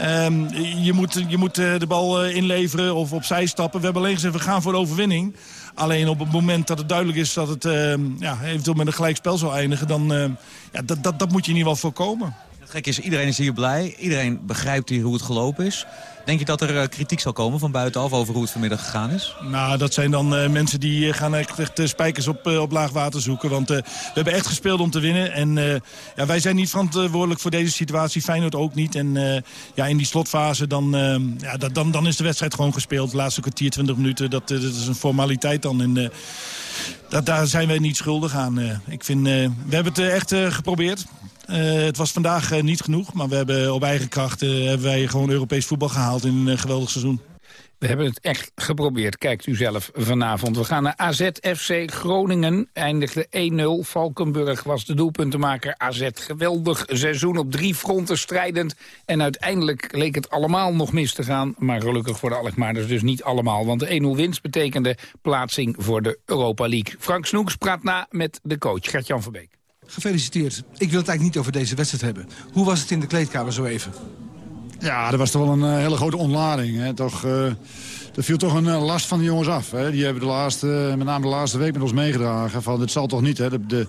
Um, je moet, je moet de bal inleveren of opzij stappen. We hebben alleen gezegd, we gaan voor de overwinning. Alleen op het moment dat het duidelijk is dat het uh, ja, eventueel met een gelijkspel zou eindigen... dan uh, ja, dat, dat, dat moet je in ieder geval voorkomen gek is, iedereen is hier blij. Iedereen begrijpt hier hoe het gelopen is. Denk je dat er uh, kritiek zal komen van buitenaf over hoe het vanmiddag gegaan is? Nou, dat zijn dan uh, mensen die uh, gaan echt, spijkers op, op laag water zoeken. Want we hebben echt gespeeld om te winnen. En ja, wij zijn niet verantwoordelijk voor deze situatie. Feyenoord ook niet. En ja, in die slotfase dan, ja, dat, dan, dan is de wedstrijd gewoon gespeeld. De laatste kwartier, 20 minuten, dat, dat is een formaliteit dan. En dat, daar zijn wij niet schuldig aan. ik vind, we hebben het echt geprobeerd. Uh, het was vandaag uh, niet genoeg, maar we hebben op eigen kracht uh, hebben wij gewoon Europees voetbal gehaald in een geweldig seizoen. We hebben het echt geprobeerd, kijkt u zelf vanavond. We gaan naar AZFC Groningen, eindigde 1-0. Valkenburg was de doelpuntenmaker. AZ geweldig seizoen op drie fronten strijdend. En uiteindelijk leek het allemaal nog mis te gaan. Maar gelukkig voor de Alkmaarders dus niet allemaal. Want de 1-0 winst betekende plaatsing voor de Europa League. Frank Snoeks praat na met de coach Gert-Jan Verbeek. Gefeliciteerd. Ik wil het eigenlijk niet over deze wedstrijd hebben. Hoe was het in de kleedkamer zo even? Ja, er was toch wel een uh, hele grote ontlading. Hè. Toch, uh, er viel toch een uh, last van de jongens af. Hè. Die hebben de laatste, met name de laatste week met ons meegedragen. Van, dit zal toch niet, hè. De,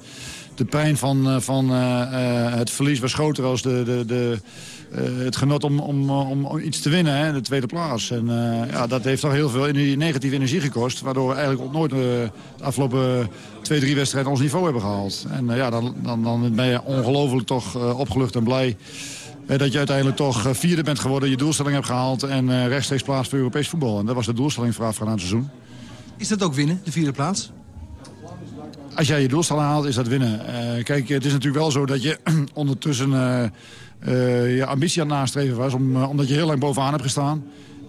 de, pijn van, van het verlies was groter als de, de, de, het genot om, om, om, iets te winnen, hè, de tweede plaats. En ja, dat heeft toch heel veel negatieve energie gekost. Waardoor we eigenlijk nooit de afgelopen twee, drie wedstrijden ons niveau hebben gehaald. En ja, dan, dan, dan ben je ongelooflijk toch opgelucht en blij dat je uiteindelijk toch vierde bent geworden, je doelstelling hebt gehaald... en rechtstreeks plaats voor Europees voetbal. En dat was de doelstelling voor afgelopen seizoen. Is dat ook winnen, de vierde plaats? Als jij je doelstelling haalt, is dat winnen. Uh, kijk, het is natuurlijk wel zo dat je ondertussen uh, uh, je ambitie aan het nastreven was... Om, omdat je heel lang bovenaan hebt gestaan.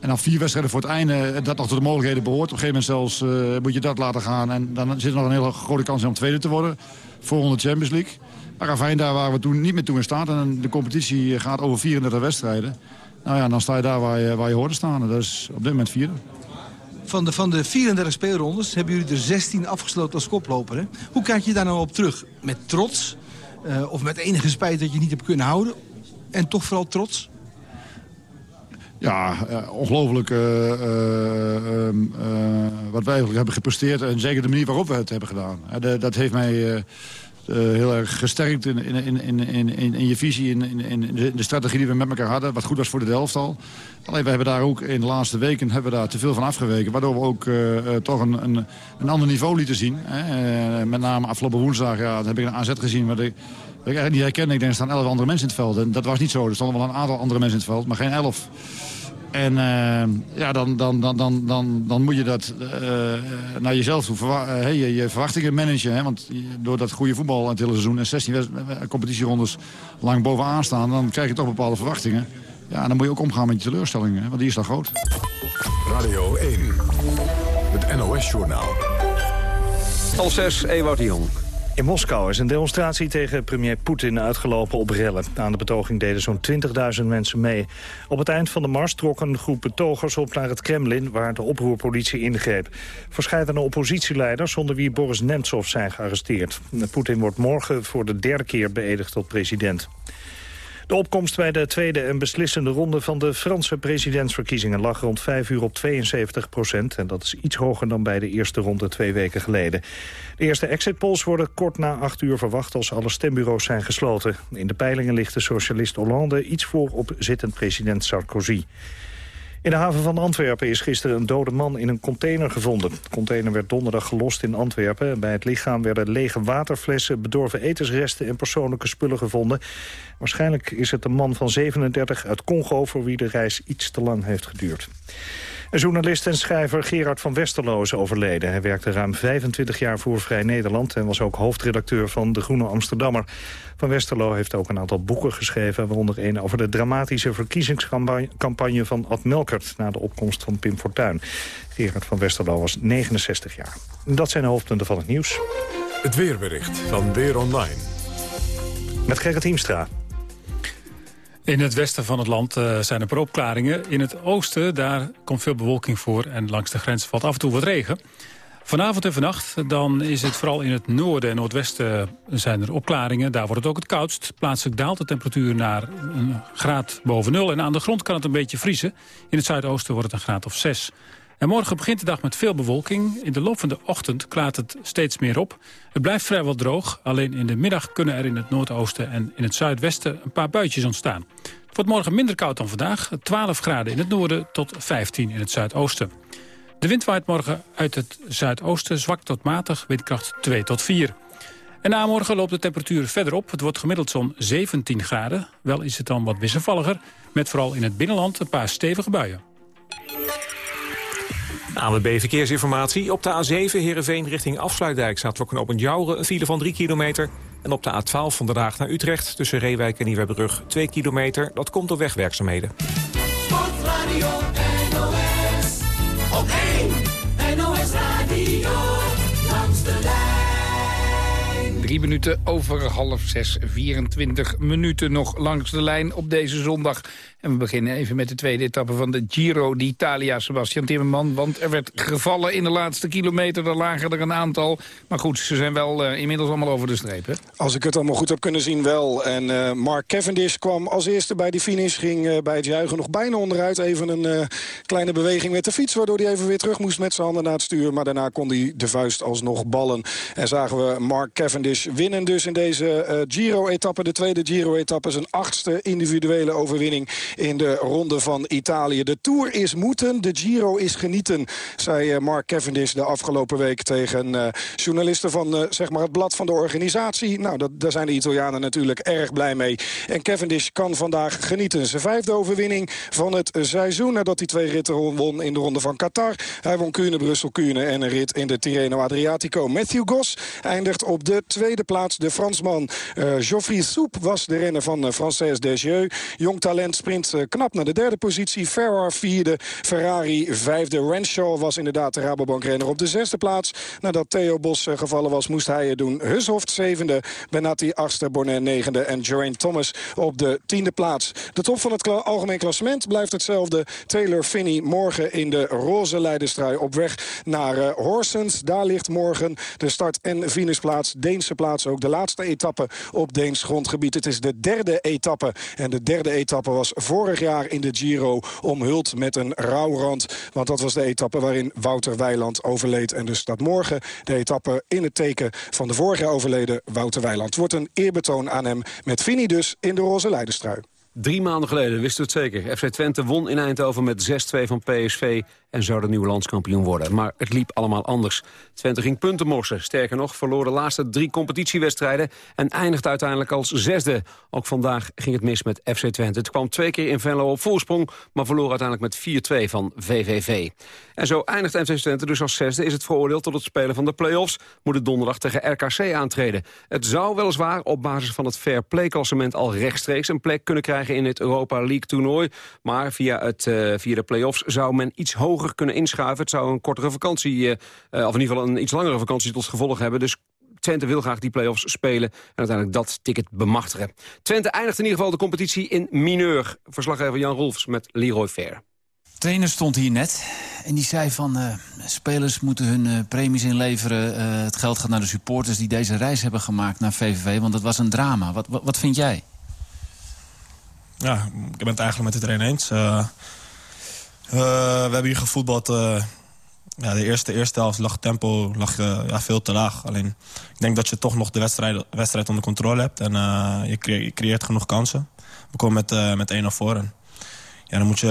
En dan vier wedstrijden voor het einde, dat nog tot de mogelijkheden behoort. Op een gegeven moment zelfs moet je dat laten gaan. En dan zit er nog een hele grote kans om tweede te worden. Voor de Champions League. Maar Ravijn, daar waren we toen niet meer toe in staat. En de competitie gaat over 34 wedstrijden. Nou ja, dan sta je daar waar je, waar je hoort staan. dat is op dit moment vierde. Van de, van de 34 speelrondes hebben jullie er 16 afgesloten als koploper. Hè? Hoe kijk je daar nou op terug? Met trots? Uh, of met enige spijt dat je niet hebt kunnen houden? En toch vooral trots? Ja, uh, ongelooflijk uh, wat wij hebben gepresteerd. En zeker de manier waarop we het hebben gedaan. Dat heeft mij heel erg gesterkt in, in, in, in, in, in je visie, in, in, de, strategie die we met elkaar hadden. Wat goed was voor de Delftal. Alleen we hebben daar ook in de laatste weken hebben we daar te veel van afgeweken. Waardoor we ook toch een, een, een ander niveau lieten zien. Hè. met name afgelopen woensdag ja, heb ik een aanzet gezien... Wat ik, ik eigenlijk niet herkennen. Ik denk, er staan elf andere mensen in het veld. En dat was niet zo. Er stonden wel een aantal andere mensen in het veld, maar geen elf. En uh, ja, dan, dan, dan, dan, dan, dan moet je dat uh, naar jezelf toe, uh, je, je, verwachtingen managen. Hè? Want door dat goede voetbal het hele seizoen en 16 competitierondes lang bovenaan staan... dan krijg je toch bepaalde verwachtingen. Ja, en dan moet je ook omgaan met je teleurstellingen, hè? want die is dan groot. Radio 1, het NOS-journaal. Half 6, Ewout de Jong. In Moskou is een demonstratie tegen premier Poetin uitgelopen op rellen. Aan de betoging deden zo'n 20.000 mensen mee. Op het eind van de mars trok een groep betogers op naar het Kremlin... waar de oproerpolitie ingreep. Verscheidene oppositieleiders, onder wie Boris Nemtsov, zijn gearresteerd. Poetin wordt morgen voor de derde keer beëdigd tot president. De opkomst bij de tweede en beslissende ronde van de Franse presidentsverkiezingen lag rond 5 uur op 72 procent. En dat is iets hoger dan bij de eerste ronde twee weken geleden. De eerste exit polls worden kort na 8 uur verwacht als alle stembureaus zijn gesloten. In de peilingen ligt de socialist Hollande iets voor op zittend president Sarkozy. In de haven van Antwerpen is gisteren een dode man in een container gevonden. De container werd donderdag gelost in Antwerpen. Bij het lichaam werden lege waterflessen, bedorven etensresten en persoonlijke spullen gevonden. Waarschijnlijk is het een man van 37 uit Congo voor wie de reis iets te lang heeft geduurd. Journalist en schrijver Gerard van Westerlo is overleden. Hij werkte ruim 25 jaar voor Vrij Nederland... en was ook hoofdredacteur van De Groene Amsterdammer. Van Westerlo heeft ook een aantal boeken geschreven... waaronder een over de dramatische verkiezingscampagne van Ad Melkert... na de opkomst van Pim Fortuyn. Gerard van Westerlo was 69 jaar. Dat zijn de hoofdpunten van het nieuws. Het weerbericht van Weer Online. Met Gerrit Hiemstra. In het westen van het land uh, zijn er opklaringen. In het oosten daar komt veel bewolking voor en langs de grens valt af en toe wat regen. Vanavond en vannacht dan is het vooral in het noorden en noordwesten zijn er opklaringen. Daar wordt het ook het koudst. Plaatselijk daalt de temperatuur naar een graad boven nul. En aan de grond kan het een beetje vriezen. In het zuidoosten wordt het een graad of zes. En morgen begint de dag met veel bewolking. In de loop van de ochtend klaart het steeds meer op. Het blijft vrijwel droog. Alleen in de middag kunnen er in het noordoosten en in het zuidwesten een paar buitjes ontstaan. Het wordt morgen minder koud dan vandaag. 12 graden in het noorden tot 15 in het zuidoosten. De wind waait morgen uit het zuidoosten zwak tot matig, windkracht 2 tot 4. En na morgen loopt de temperatuur verder op. Het wordt gemiddeld zo'n 17 graden. Wel is het dan wat wisselvalliger, met vooral in het binnenland een paar stevige buien. ANWB Verkeersinformatie. Op de A7 Heerenveen richting Afsluitdijk staat voor knooppunt Jouren een file van 3 kilometer. En op de A12 van de Haag naar Utrecht tussen Reewijk en Nieuwebrug 2 kilometer. Dat komt door wegwerkzaamheden. Sportradio NOS op 1 NOS Radio langs de lijn. Drie minuten over half zes, 24 minuten nog langs de lijn op deze zondag. En we beginnen even met de tweede etappe van de Giro d'Italia, Sebastian Timmerman. Want er werd gevallen in de laatste kilometer, er lagen er een aantal. Maar goed, ze zijn wel uh, inmiddels allemaal over de streep, hè? Als ik het allemaal goed heb kunnen zien, wel. En uh, Mark Cavendish kwam als eerste bij die finish. Ging uh, bij het juichen nog bijna onderuit. Even een kleine beweging met de fiets, waardoor hij even weer terug moest met zijn handen naar het stuur. Maar daarna kon hij de vuist alsnog ballen. En zagen we Mark Cavendish winnen dus in deze Giro-etappe. De tweede Giro-etappe, zijn achtste individuele overwinning in de ronde van Italië. De Tour is moeten, de Giro is genieten, zei eh, Mark Cavendish de afgelopen week tegen uh, journalisten van uh, zeg maar het blad van de organisatie. Nou, dat, daar zijn de Italianen natuurlijk erg blij mee. En Cavendish kan vandaag genieten. Zijn vijfde overwinning van het seizoen nadat hij twee ritten won in de ronde van Qatar. Hij won Kuurne, Brussel, Kuurne en een rit in de Tirreno Adriatico. Matthew Goss eindigt op de tweede tweede plaats de Fransman uh, Geoffrey Soep was de renner van uh, Française Desjeux. Jong talent sprint uh, knap naar de derde positie. Ferrar vierde, Ferrari vijfde. Renshaw was inderdaad de Rabobank-renner op de zesde plaats. Nadat Theo Bos gevallen was, moest hij het doen. Hushoft zevende, Benatti achtste, Bonnet negende en Geraint Thomas op de tiende plaats. De top van het algemeen klassement blijft hetzelfde. Taylor Finney morgen in de roze leiderstrui op weg naar uh, Horsens. Daar ligt morgen de start- en finishplaats. Deense plaats ook de laatste etappe op Deens grondgebied. Het is de derde etappe. En de derde etappe was vorig jaar in de Giro omhuld met een rouwrand. Want dat was de etappe waarin Wouter Weiland overleed. En dus staat morgen de etappe in het teken van de vorig jaar overleden Wouter Weiland. Wordt een eerbetoon aan hem met Fini dus in de roze leiderstrui. Drie maanden geleden wisten we het zeker. FC Twente won in Eindhoven met 6-2 van PSV en zou de nieuwe landskampioen worden. Maar het liep allemaal anders. Twente ging punten morsen. Sterker nog, verloor de laatste drie competitiewedstrijden... en eindigde uiteindelijk als zesde. Ook vandaag ging het mis met FC Twente. Het kwam twee keer in Venlo op voorsprong... maar verloor uiteindelijk met 4-2 van VVV. En zo eindigt FC Twente dus als zesde. Is het veroordeeld tot het spelen van de play-offs... moet het donderdag tegen RKC aantreden. Het zou weliswaar op basis van het fair play-klassement... al rechtstreeks een plek kunnen krijgen in het Europa League-toernooi. Maar via, het, uh, via de play-offs zou men iets hoger kunnen inschuiven. Het zou een kortere vakantie, uh, of in ieder geval een iets langere vakantie tot gevolg hebben. Dus Twente wil graag die play-offs spelen en uiteindelijk dat ticket bemachtigen. Twente eindigt in ieder geval de competitie in mineur. Verslaggever Jan Rolfs met Leroy Fair. trainer stond hier net en die zei van... Uh, spelers moeten hun uh, premies inleveren. Uh, het geld gaat naar de supporters die deze reis hebben gemaakt naar VVV. Want dat was een drama. Wat, wat, wat vind jij? Ja, ik ben het eigenlijk met iedereen eens. Uh, we hebben hier gevoetbald. Uh, ja, de eerste, eerste helft lag tempo lag, uh, ja, veel te laag. Alleen, ik denk dat je toch nog de wedstrijd, wedstrijd onder controle hebt. En je, je, creëert genoeg kansen. We komen met, met 1-0 voor. En, ja, dan moet je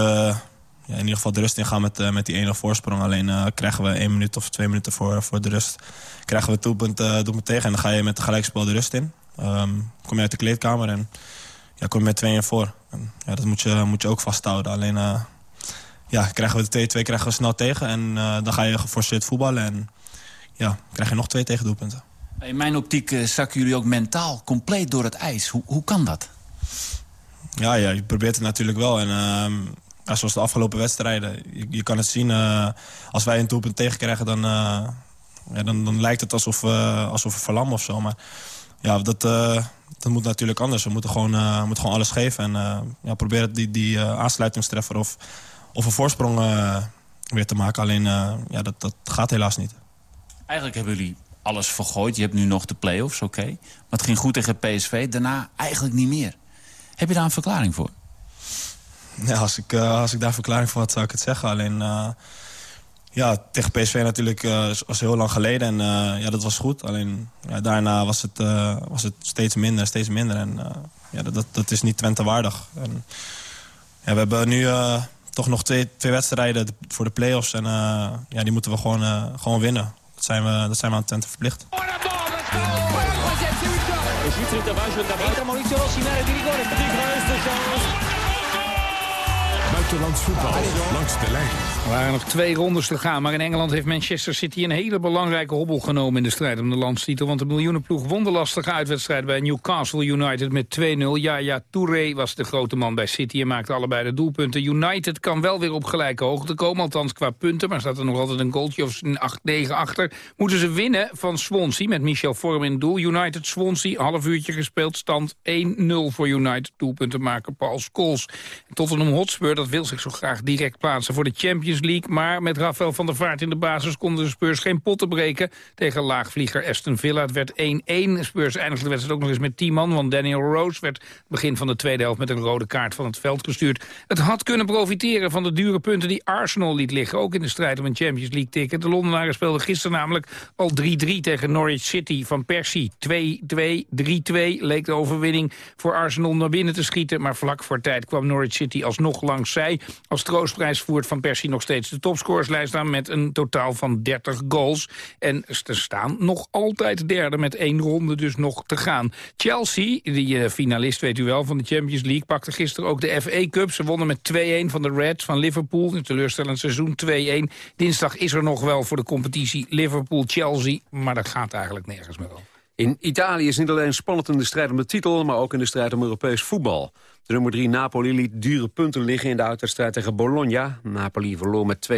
ja, in ieder geval de rust ingaan met, met die 1-0 voorsprong. Alleen krijgen we één minuut of twee minuten voor, voor de rust. Krijgen we het doelpunt, doelpunt tegen. En dan ga je met de gelijkspel de rust in. Um, kom je uit de kleedkamer en ja, kom je met 2-1 voor. Ja, dat moet je, moet je ook vasthouden. Alleen ja, krijgen we de 2-2 krijgen we snel tegen. En uh, dan ga je geforceerd voetballen. En ja, krijg je nog twee tegendoelpunten. In mijn optiek uh, zakken jullie ook mentaal compleet door het ijs. Hoe, hoe kan dat? Ja, ja, je probeert het natuurlijk wel. En uh, zoals de afgelopen wedstrijden. Je, je kan het zien, uh, als wij een doelpunt tegenkrijgen... dan, ja, dan, dan lijkt het alsof, alsof we verlammen of zo. Maar ja, dat, dat moet natuurlijk anders. We moeten gewoon, moeten gewoon alles geven. En ja, proberen die, die aansluitingstreffer of of een voorsprong uh, weer te maken. Alleen uh, ja, dat, dat gaat helaas niet. Eigenlijk hebben jullie alles vergooid. Je hebt nu nog de play-offs, oké. Okay. Maar het ging goed tegen PSV. Daarna eigenlijk niet meer. Heb je daar een verklaring voor? Ja, als ik, uh, als ik daar verklaring voor had, zou ik het zeggen. Alleen, ja, tegen PSV natuurlijk was heel lang geleden. En ja, dat was goed. Alleen, ja, daarna was het, was het steeds minder, steeds minder. En ja, dat, dat is niet Twente waardig. En, ja, we hebben nu toch nog twee, twee wedstrijden voor de play-offs. En uh, ja, die moeten we gewoon, uh, gewoon winnen. Dat zijn we, dat zijn we aan verplicht. Buitenlands voetbal langs de lijn. Er waren nog twee rondes te gaan, maar in Engeland heeft Manchester City een hele belangrijke hobbel genomen in de strijd om de landstitel. Want de miljoenenploeg won de lastige uitwedstrijd bij Newcastle United met 2-0. Ja, ja, Touré was de grote man bij City en maakte allebei de doelpunten. United kan wel weer op gelijke hoogte komen, althans qua punten, maar staat er nog altijd een goaltje of 8-9 achter. Moeten ze winnen van Swansea met Michel Vorm in doel. United Swansea, half uurtje gespeeld, stand 1-0 voor United. Doelpunten maken Paul Scholes. Tottenham Hotspur, dat wil zich zo graag direct plaatsen voor de Champions League. Maar met Rafael van der Vaart in de basis konden de Spurs geen potten breken. Tegen laagvlieger Aston Villa. Het werd 1-1. Spurs eindigde de wedstrijd ook nog eens met 10 man. Want Daniel Rose werd begin van de tweede helft met een rode kaart van het veld gestuurd. Het had kunnen profiteren van de dure punten die Arsenal liet liggen. Ook in de strijd om een Champions League ticket. De Londenaren speelden gisteren namelijk al 3-3 tegen Norwich City van Persie. 2-2, 3-2 leek de overwinning voor Arsenal naar binnen te schieten. Maar vlak voor tijd kwam Norwich City alsnog langs zij. Als troostprijs voert van Persie nog steeds de topscoreslijst aan met een totaal van 30 goals. En ze staan nog altijd derde met één ronde dus nog te gaan. Chelsea, die uh, finalist weet u wel van de Champions League, pakte gisteren ook de FA Cup. Ze wonnen met 2-1 van de Reds van Liverpool. Een teleurstellend seizoen 2-1. Dinsdag is er nog wel voor de competitie Liverpool-Chelsea, maar dat gaat eigenlijk nergens meer over. In Italië is niet alleen spannend in de strijd om de titel... maar ook in de strijd om Europees voetbal. De nummer 3 Napoli liet dure punten liggen in de uitwedstrijd tegen Bologna. Napoli verloor met 2-0.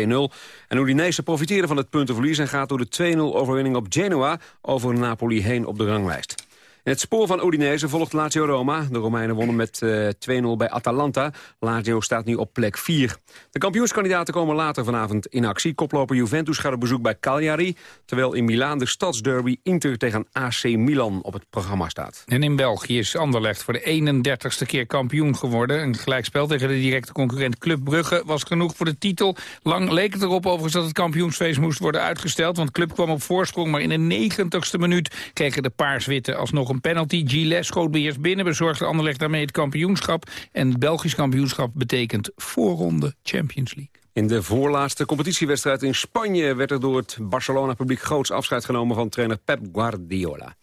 En Udinese profiteerde van het puntenverlies... en gaat door de 2-0 overwinning op Genoa over Napoli heen op de ranglijst. Het spoor van Udinese volgt Lazio Roma. De Romeinen wonnen met uh, 2-0 bij Atalanta. Lazio staat nu op plek 4. De kampioenskandidaten komen later vanavond in actie. Koploper Juventus gaat op bezoek bij Cagliari... terwijl in Milaan de stadsderby Inter tegen AC Milan op het programma staat. En in België is Anderlecht voor de 31ste keer kampioen geworden. Een gelijkspel tegen de directe concurrent Club Brugge was genoeg voor de titel. Lang leek het erop overigens dat het kampioensfeest moest worden uitgesteld... want Club kwam op voorsprong, maar in de 90ste minuut... kregen de paars-witte alsnog een penalty. Gilles schoot beheerst binnen, bezorgde Anderlecht daarmee het kampioenschap. En het Belgisch kampioenschap betekent voorronde Champions League. In de voorlaatste competitiewedstrijd in Spanje werd er door het Barcelona-publiek groots afscheid genomen van trainer Pep Guardiola.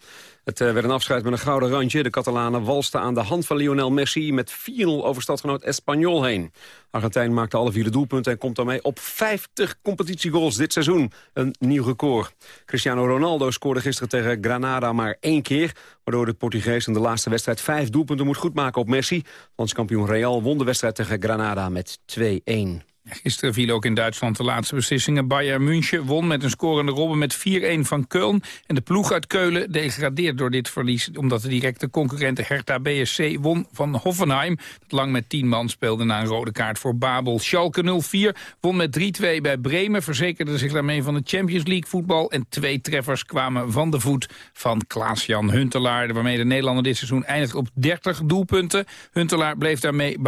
Het eh, werd een afscheid met een gouden randje. De Catalanen walsten aan de hand van Lionel Messi met 4-0 over stadgenoot Espanyol heen. Argentijn maakte alle vier doelpunten en komt daarmee op 50 competitiegoals dit seizoen. Een nieuw record. Cristiano Ronaldo scoorde gisteren tegen Granada maar één keer... waardoor de Portugees in de laatste wedstrijd vijf doelpunten moet goedmaken op Messi. Landskampioen Real won de wedstrijd tegen Granada met 2-1. Gisteren viel ook in Duitsland de laatste beslissingen. Bayern München won met een scorende robben met 4-1 van Köln. En de ploeg uit Keulen degradeert door dit verlies... omdat de directe concurrent Hertha BSC won van Hoffenheim. Dat lang met 10 man speelde na een rode kaart voor Babel. Schalke 04 won met 3-2 bij Bremen. Verzekerde zich daarmee van de Champions League voetbal. En twee treffers kwamen van de voet van Klaas-Jan Huntelaar... waarmee de Nederlander dit seizoen eindigt op 30 doelpunten. Huntelaar bleef daarmee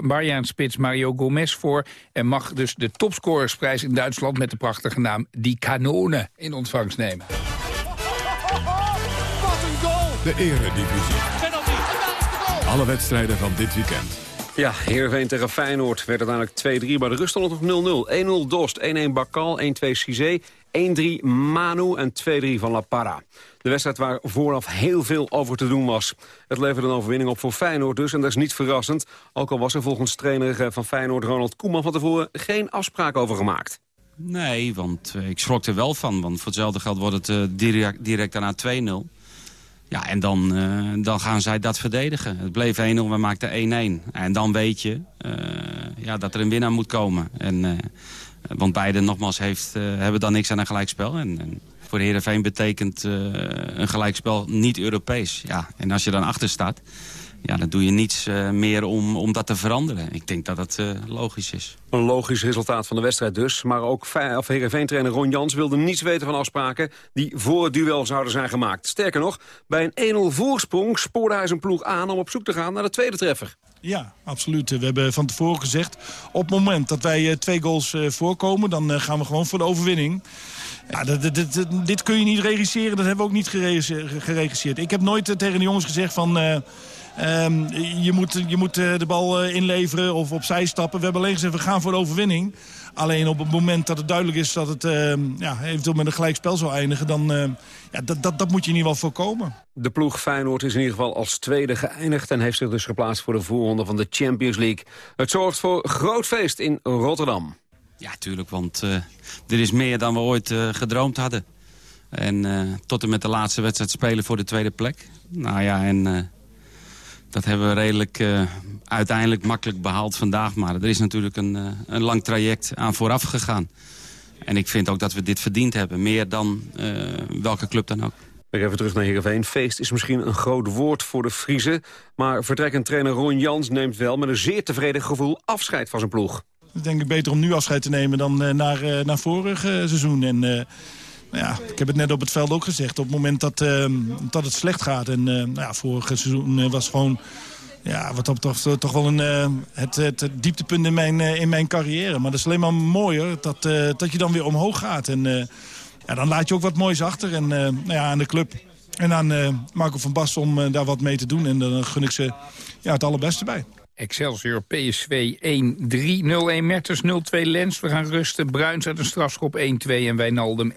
Bayern-spits Mario Gomez voor... mag dus de topscorersprijs in Duitsland met de prachtige naam Die Kanonen in ontvangst nemen. Wat een goal! De eredivisie. Alle wedstrijden van dit weekend. Ja, Heerenveen tegen Feyenoord werd uiteindelijk 2-3, maar de rust stond nog 0-0. 1-0 Dost, 1-1 Bakal, 1-2 Cizé, 1-3 Manu en 2-3 van La Parra. De wedstrijd waar vooraf heel veel over te doen was. Het leverde een overwinning op voor Feyenoord dus, en dat is niet verrassend. Ook al was er volgens trainer eh, van Feyenoord Ronald Koeman van tevoren geen afspraak over gemaakt. Nee, want uh, ik schrok er wel van. Want voor hetzelfde geld wordt het direct, direct daarna 2-0. Ja, en dan, uh, dan gaan zij dat verdedigen. Het bleef 1-0, we maakten 1-1. En dan weet je ja, dat er een winnaar moet komen. En, want beide nogmaals heeft, hebben dan niks aan een gelijkspel. En, en voor Heerenveen betekent een gelijkspel niet Europees. Ja, en als je dan achter staat, ja, dan doe je niets uh, meer om, om dat te veranderen. Ik denk dat dat uh, logisch is. Een logisch resultaat van de wedstrijd dus. Maar ook Heerenveen-trainer Ron Jans wilde niets weten van afspraken... die voor het duel zouden zijn gemaakt. Sterker nog, bij een 1-0 voorsprong spoorde hij zijn ploeg aan... om op zoek te gaan naar de tweede treffer. Ja, absoluut. We hebben van tevoren gezegd... op het moment dat wij twee goals voorkomen... dan gaan we gewoon voor de overwinning. Ja, dit, dit, dit, kun je niet regisseren, dat hebben we ook niet geregisseerd. Ik heb nooit tegen de jongens gezegd van... Uh, um, je moet, je moet de bal inleveren of opzij stappen. We hebben alleen gezegd, we gaan voor de overwinning. Alleen op het moment dat het duidelijk is dat het uh, ja, eventueel met een gelijkspel zou eindigen... dan uh, ja, dat, dat, dat moet je in ieder geval voorkomen. De ploeg Feyenoord is in ieder geval als tweede geëindigd... en heeft zich dus geplaatst voor de voorronde van de Champions League. Het zorgt voor groot feest in Rotterdam. Ja, tuurlijk, want uh, dit is meer dan we ooit uh, gedroomd hadden. En uh, tot en met de laatste wedstrijd spelen voor de tweede plek. Nou ja, en dat hebben we redelijk uiteindelijk makkelijk behaald vandaag. Maar er is natuurlijk een, een lang traject aan vooraf gegaan. En ik vind ook dat we dit verdiend hebben. Meer dan welke club dan ook. Weer even terug naar Heerenveen. Feest is misschien een groot woord voor de Friese. Maar vertrekkend trainer Ron Jans neemt wel met een zeer tevreden gevoel afscheid van zijn ploeg. Het denk ik beter om nu afscheid te nemen dan uh, naar, uh, naar vorig uh, seizoen. En ja, ik heb het net op het veld ook gezegd. Op het moment dat, ehm, dat het slecht gaat. En nou ja, vorig seizoen was gewoon ja, wat dat betreft toch wel een, het, het, dieptepunt in mijn, in mijn carrière. Maar dat is alleen maar mooier dat, dat je dan weer omhoog gaat. En ja, dan laat je ook wat moois achter. En nou ja, aan de club en aan Marco van Basten om daar wat mee te doen. En dan gun ik ze ja, het allerbeste bij. Excelsior PSV 1-3, 0-1 Mertens, 0-2 Lens. We gaan rusten. Bruins uit een strafschop 1-2 en Wijnaldum 1-3.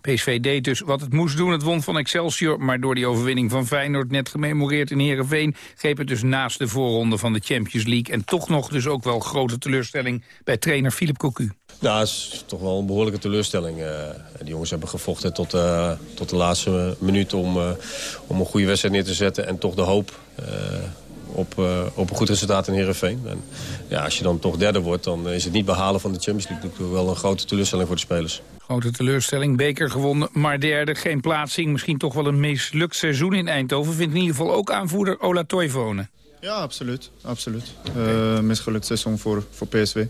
PSV deed dus wat het moest doen. Het won van Excelsior, maar door die overwinning van Feyenoord... net gememoreerd in Heerenveen... greep het dus naast de voorronde van de Champions League. En toch nog dus ook wel grote teleurstelling bij trainer Philip Cocu. Nou, het is toch wel een behoorlijke teleurstelling. Uh, die jongens hebben gevochten tot, uh, tot de laatste minuut om, uh, om een goede wedstrijd neer te zetten. En toch de hoop op, op een goed resultaat in Heerenveen. En ja, als je dan toch derde wordt, dan is het niet behalen van de Champions League. Dat is wel een grote teleurstelling voor de spelers. Grote teleurstelling, beker gewonnen, maar derde, geen plaatsing. Misschien toch wel een mislukt seizoen in Eindhoven. Vindt in ieder geval ook aanvoerder Ola Toivonen. Ja, absoluut. absoluut. Uh, misgelukt seizoen voor, voor PSV.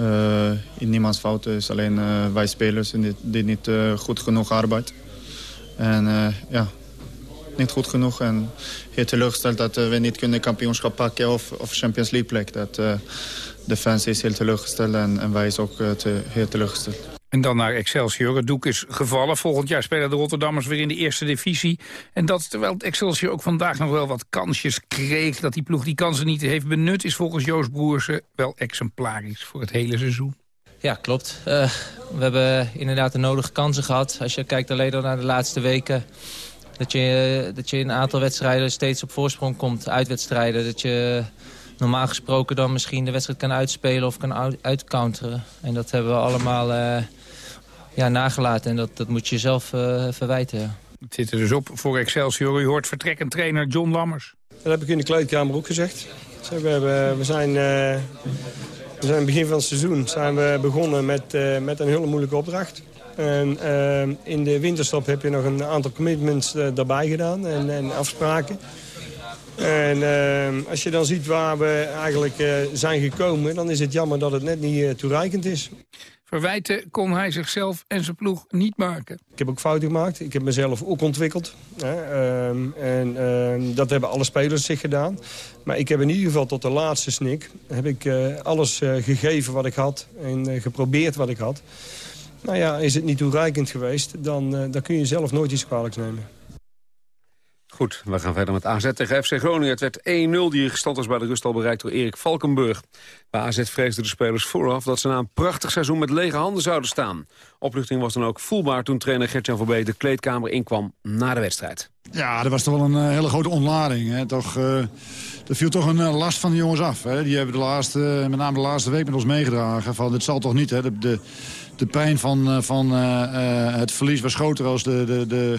Uh, in niemands fout is alleen uh, wij spelers die, die niet uh, goed genoeg arbeid. En ja, niet goed genoeg. En heel teleurgesteld dat we niet kunnen kampioenschap pakken of, of Champions League plek. Dat, de fans is heel teleurgesteld en, en wij is ook te, heel teleurgesteld. En dan naar Excelsior. Het doek is gevallen. Volgend jaar spelen de Rotterdammers weer in de eerste divisie. En dat terwijl Excelsior ook vandaag nog wel wat kansjes kreeg. Dat die ploeg die kansen niet heeft benut... is volgens Joost Broersen wel exemplarisch voor het hele seizoen. Ja, klopt. Uh, we hebben inderdaad de nodige kansen gehad. Als je kijkt alleen al naar de laatste weken... dat je, dat je in een aantal wedstrijden steeds op voorsprong komt. Uitwedstrijden. Dat je normaal gesproken dan misschien de wedstrijd kan uitspelen of kan uitcounteren. En dat hebben we allemaal... Uh, ja, nagelaten. En dat, dat moet je zelf uh, verwijten. Het zit er dus op voor Excelsior. U hoort vertrekkend trainer John Lammers. Dat heb ik in de kleedkamer ook gezegd. We, hebben, we zijn... Uh, we zijn begin van het seizoen zijn we begonnen met, uh, met een hele moeilijke opdracht. En, uh, in de winterstop heb je nog een aantal commitments uh, daarbij gedaan en, en afspraken. En als je dan ziet waar we eigenlijk zijn gekomen... dan is het jammer dat het net niet toereikend is. Verwijten kon hij zichzelf en zijn ploeg niet maken. Ik heb ook fouten gemaakt. Ik heb mezelf ook ontwikkeld. Hè, um, en um, dat hebben alle spelers zich gedaan. Maar ik heb in ieder geval tot de laatste snik... heb ik uh, alles uh, gegeven wat ik had en uh, geprobeerd wat ik had. Nou ja, is het niet toereikend geweest... dan, dan kun je zelf nooit iets kwalijks nemen. Goed, we gaan verder met AZ tegen FC Groningen. Het werd 1-0, die stand was bij de rust al bereikt door Erik Valkenburg. Bij AZ vreesden de spelers vooraf dat ze na een prachtig seizoen met lege handen zouden staan. Opluchting was dan ook voelbaar toen trainer Gertjan Verbeek de kleedkamer inkwam na de wedstrijd. Ja, er was toch wel een uh, hele grote ontlading. Hè. Toch, uh, er viel toch een uh, last van de jongens af. Hè. Die hebben de laatste, met name de laatste week met ons meegedragen. Van, dit zal toch niet, hè. De, de, de pijn van, van het verlies was groter als de... de, de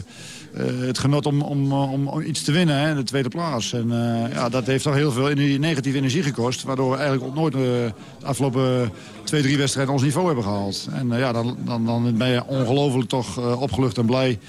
het genot om, om, om, iets te winnen, hè, de tweede plaats. En ja, dat heeft toch heel veel negatieve energie gekost. Waardoor we eigenlijk nooit de afgelopen twee, drie wedstrijden ons niveau hebben gehaald. En ja, dan, dan, dan ben je ongelooflijk toch opgelucht en blij...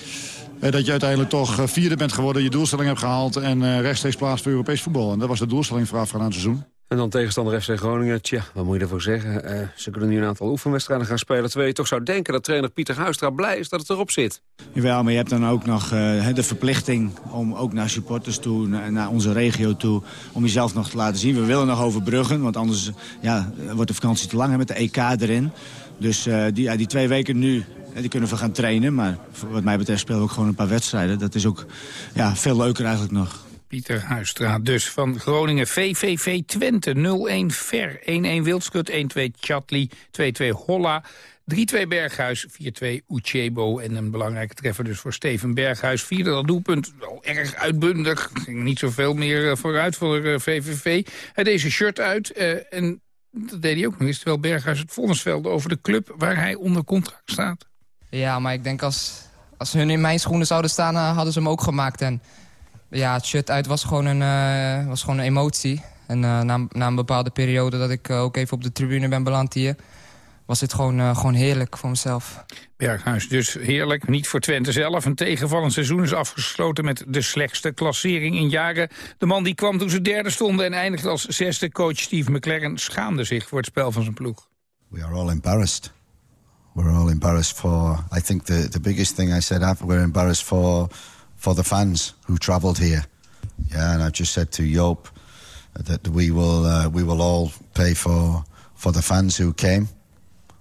dat je uiteindelijk toch vierde bent geworden, je doelstelling hebt gehaald... en rechtstreeks plaats voor Europees voetbal. En dat was de doelstelling voorafgaand aan het seizoen. En dan tegenstander FC Groningen. Tja, wat moet je ervoor zeggen? Uh, ze kunnen nu een aantal oefenwedstrijden gaan spelen. Terwijl je toch zou denken dat trainer Pieter Huistra blij is dat het erop zit. Jawel, maar je hebt dan ook nog uh, de verplichting om ook naar supporters toe, naar, naar, onze regio toe, om jezelf nog te laten zien. We willen nog overbruggen, want anders ja, wordt de vakantie te lang met de EK erin. Dus uh, die, ja, die twee weken nu, die kunnen we gaan trainen. Maar wat mij betreft spelen we ook gewoon een paar wedstrijden. Dat is ook ja, veel leuker eigenlijk nog. Pieter Huistra dus van Groningen. VVV Twente 0-1 Ver, 1-1 Wildskut, 1-2 Chatli, 2-2 Holla... 3-2 Berghuis, 4-2 Uchebo en een belangrijke treffer dus voor Steven Berghuis. Vierde dat doelpunt, wel erg uitbundig. Ging niet zoveel meer eh, vooruit voor VVV. Eh, hij deed zijn shirt uit uh, en dat deed hij ook nog Berghuis het vonnisveld over de club waar hij onder contract staat. Ja, maar ik denk als, als hun in mijn schoenen zouden staan, hadden ze hem ook gemaakt. En ja, het shirt uit was gewoon een, uh, was gewoon een emotie. En uh, na, na een bepaalde periode dat ik uh, ook even op de tribune ben beland hier... was het gewoon, gewoon heerlijk voor mezelf. Berghuis dus heerlijk. Niet voor Twente zelf. Een tegenvallend seizoen is afgesloten met de slechtste klassering in jaren. De man die kwam toen ze derde stonden en eindigde als zesde. Coach Steve McLaren schaamde zich voor het spel van zijn ploeg. We are all embarrassed. We're all embarrassed for... I think the, the biggest thing I said after... We're embarrassed for... for the fans who travelled here. Yeah, and I've just said to Joop that we will uh, we will all pay for for the fans who came.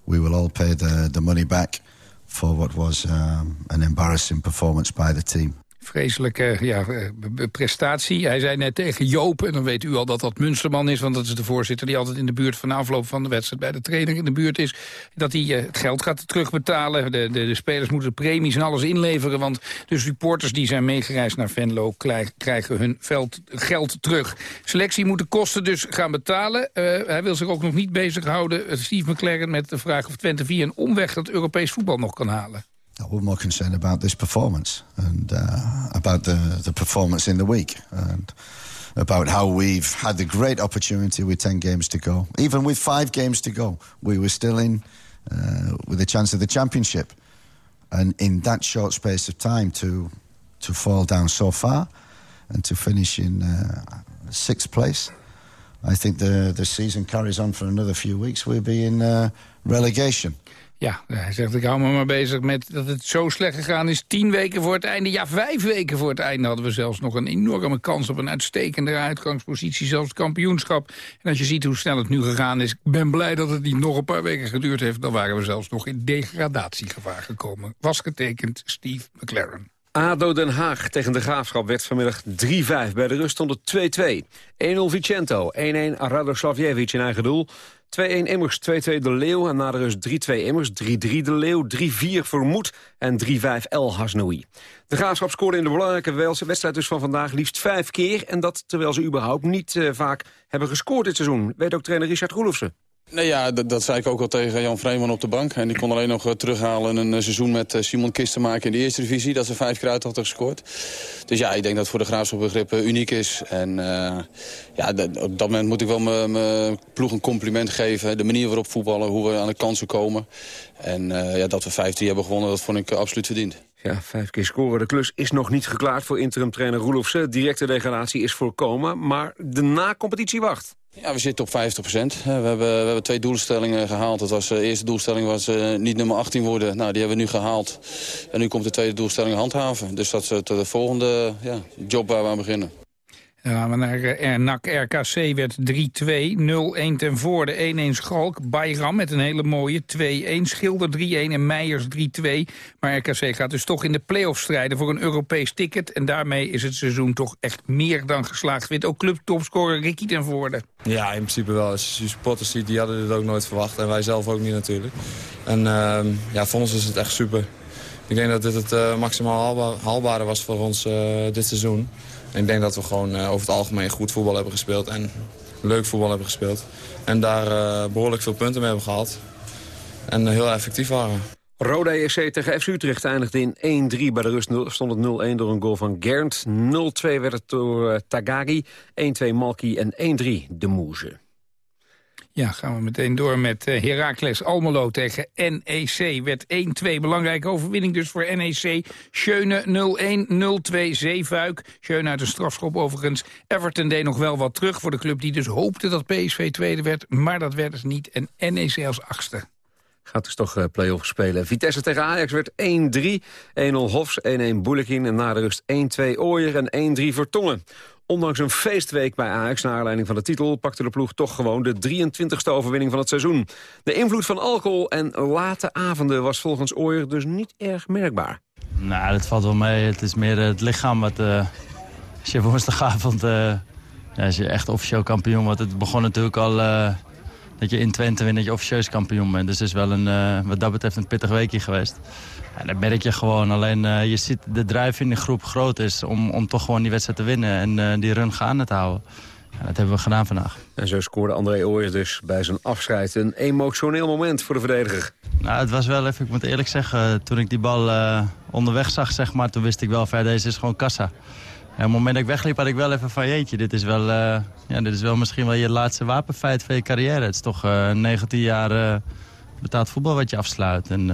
We will all pay the the money back for what was um, an embarrassing performance by the team. Vreselijke ja, eh, prestatie. Hij zei net tegen Joop, en dan weet u al dat dat Munsterman is... want dat is de voorzitter die altijd in de buurt van de afloop van de wedstrijd... bij de trainer in de buurt is, dat hij uh, het geld gaat terugbetalen. De, de, de, spelers moeten premies en alles inleveren... want de supporters die zijn meegereisd naar Venlo krijgen hun veld, geld terug. Selectie moet de kosten dus gaan betalen. Uh, hij wil zich ook nog niet bezighouden, Steve McLaren... met de vraag of Twente via een omweg dat Europees voetbal nog kan halen. We're more concerned about this performance and uh, about the, the performance in the week and about how we've had the great opportunity with 10 games to go. Even with five games to go, we were still in uh, with a chance of the championship. And in that short space of time to, to fall down so far and to finish in uh, sixth place, I think the, the season carries on for another few weeks. We'll be in uh, relegation. Ja, hij zegt, ik hou me maar bezig met dat het zo slecht gegaan is. Tien weken voor het einde, ja, vijf weken voor het einde... hadden we zelfs nog een enorme kans op een uitstekende uitgangspositie. Zelfs kampioenschap. En als je ziet hoe snel het nu gegaan is... ik ben blij dat het niet nog een paar weken geduurd heeft. Dan waren we zelfs nog in degradatiegevaar gekomen. Was getekend Steve McLaren. ADO Den Haag tegen de Graafschap werd vanmiddag 3-5. Bij de rust stond het 2-2. 1-0 Vicento, 1-1 Radoslavjevic in eigen doel. 2-1 Immers, 2-2 De Leeuw en na de rust 3-2 Immers, 3-3 De Leeuw, 3-4 Vermoed en 3-5 El Hasnoui. De Graafschap scoorde in de belangrijke wedstrijd dus van vandaag liefst vijf keer... en dat terwijl ze überhaupt niet uh, vaak hebben gescoord dit seizoen. Weet ook trainer Richard Roelofsen. Nee, ja, dat, zei ik ook al tegen Jan Vreeman op de bank. En die kon alleen nog uh, terughalen een uh, seizoen met uh, Simon Kistenmaker in de eerste divisie. Dat ze vijf keer uit hadden gescoord. Dus ja, ik denk dat het voor de Graafschap begrip uniek is. En ja, op dat moment moet ik wel mijn ploeg een compliment geven. De manier waarop voetballen, hoe we aan de kansen komen. En ja, dat we 15 hebben gewonnen, dat vond ik absoluut verdiend. Ja, vijf keer scoren. De klus is nog niet geklaard voor interim-trainer Roelofse. Directe degradatie is voorkomen, maar de na-competitie wacht. Ja, we zitten op 50 procent. We hebben, we hebben twee doelstellingen gehaald. Dat was, de eerste doelstelling was uh, niet nummer 18 worden. Nou, die hebben we nu gehaald. En nu komt de tweede doelstelling handhaven. Dus dat is de volgende ja, job waar we aan beginnen. Dan gaan we naar uh, NAC RKC werd 3-2, 0-1 ten voorde, 1-1 Schalk. Bayram met een hele mooie 2-1, Schilder 3-1 en Meijers 3-2. Maar RKC gaat dus toch in de play-off strijden voor een Europees ticket. En daarmee is het seizoen toch echt meer dan geslaagd. Vindt ook clubtopscorer Ricky ten voorde. Ja, in principe wel. Als je supporters ziet, die hadden dit ook nooit verwacht. En wij zelf ook niet natuurlijk. En uh, ja, voor ons is het echt super. Ik denk dat dit het uh, maximaal haalbaar, haalbare was voor ons uh, dit seizoen. Ik denk dat we gewoon uh, over het algemeen goed voetbal hebben gespeeld. En leuk voetbal hebben gespeeld. En daar uh, behoorlijk veel punten mee hebben gehaald. En uh, heel effectief waren. Roda EC tegen FC Utrecht eindigde in 1-3. Bij de rust stond het 0-1 door een goal van Gernt. 0-2 werd het door Tagagi. 1-2 Malki en 1-3 De Moeze. Ja, gaan we meteen door met uh, Heracles Almelo tegen NEC. Werd 1-2, belangrijke overwinning dus voor NEC. Schöne 0-1, 0-2, Zeefuik. Schöne uit een strafschop overigens. Everton deed nog wel wat terug voor de club die dus hoopte dat PSV tweede werd. Maar dat werd het niet en NEC als achtste. Gaat dus toch uh, play-off spelen. Vitesse tegen Ajax werd 1-3. 1-0 Hofs, 1-1 Boelekin en na de rust 1-2 Ooyer en 1-3 Vertongen. Ondanks een feestweek bij Ajax naar aanleiding van de titel... pakte de ploeg toch gewoon de 23e overwinning van het seizoen. De invloed van alcohol en late avonden was volgens Ooyer dus niet erg merkbaar. Nou, dat valt wel mee. Het is meer het lichaam wat... Uh, als je woensdagavond... Ja, als je echt officieel kampioen wordt... Het begon natuurlijk al... Dat je in Twente wint dat je officieus kampioen bent. Dus het is wel een, wat dat betreft een pittig weekje geweest. Ja, dat merk je gewoon. Alleen uh, je ziet de drive in de groep groot is om, om toch gewoon die wedstrijd te winnen. En uh, die run gaande te houden. Ja, dat hebben we gedaan vandaag. En zo scoorde André Ooyers dus bij zijn afscheid. Een emotioneel moment voor de verdediger. Nou, het was wel even, ik moet eerlijk zeggen, toen ik die bal uh, onderweg zag, zeg maar, toen wist ik wel van, deze is gewoon kassa. En op het moment dat ik wegliep had ik wel even van, jeetje, dit is wel, ja, dit is wel misschien wel je laatste wapenfeit van je carrière. Het is toch 19 jaar betaald voetbal wat je afsluit. En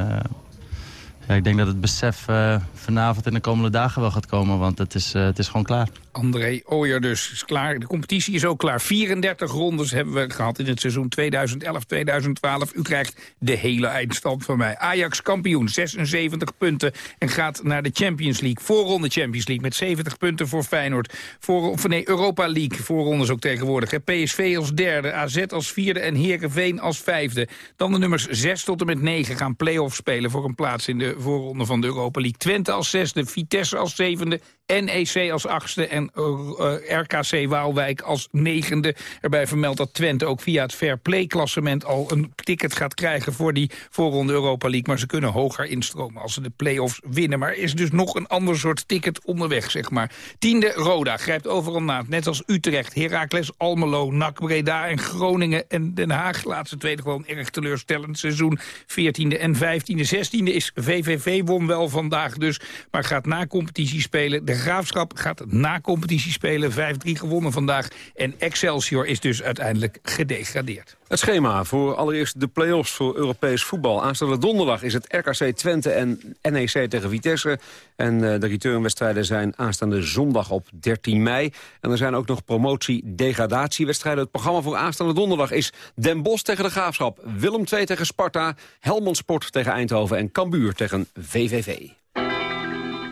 ja, ik denk dat het besef uh, vanavond en de komende dagen wel gaat komen, want het is, uh, het is gewoon klaar. André Ooyer dus is klaar. De competitie is ook klaar. 34 rondes hebben we gehad in het seizoen 2011-2012. U krijgt de hele eindstand van mij. Ajax kampioen, 76 punten en gaat naar de Champions League. Voorronde Champions League met 70 punten voor Feyenoord. Voor, nee, Europa League, voorrondes ook tegenwoordig. PSV als derde, AZ als vierde en Heerenveen als vijfde. Dan de nummers 6 tot en met 9 gaan play-off spelen voor een plaats in de voorronde van de Europa League. Twente als zesde, Vitesse als zevende, NEC als achtste en uh, RKC Waalwijk als negende. Erbij vermeldt dat Twente ook via het fair play klassement al een ticket gaat krijgen voor die voorronde Europa League. Maar ze kunnen hoger instromen als ze de play-offs winnen. Maar er is dus nog een ander soort ticket onderweg, zeg maar. Tiende Roda grijpt overal na. Net als Utrecht, Heracles, Almelo, NAC, Breda en Groningen en Den Haag. Laatste tweede gewoon erg teleurstellend seizoen. 14e en 15e. 16e is VVV won wel vandaag dus, maar gaat na competitie spelen. De Graafschap gaat na competitie spelen. 5-3 gewonnen vandaag. En Excelsior is dus uiteindelijk gedegradeerd. Het schema voor allereerst de play-offs voor Europees voetbal. Aanstaande donderdag is het RKC Twente en NEC tegen Vitesse. En eh, de returnwedstrijden zijn aanstaande zondag op 13 mei. En er zijn ook nog promotie-degradatiewedstrijden. Het programma voor aanstaande donderdag is Den Bosch tegen de Graafschap... Willem II tegen Sparta, Helmond Sport tegen Eindhoven... en Cambuur tegen VVV.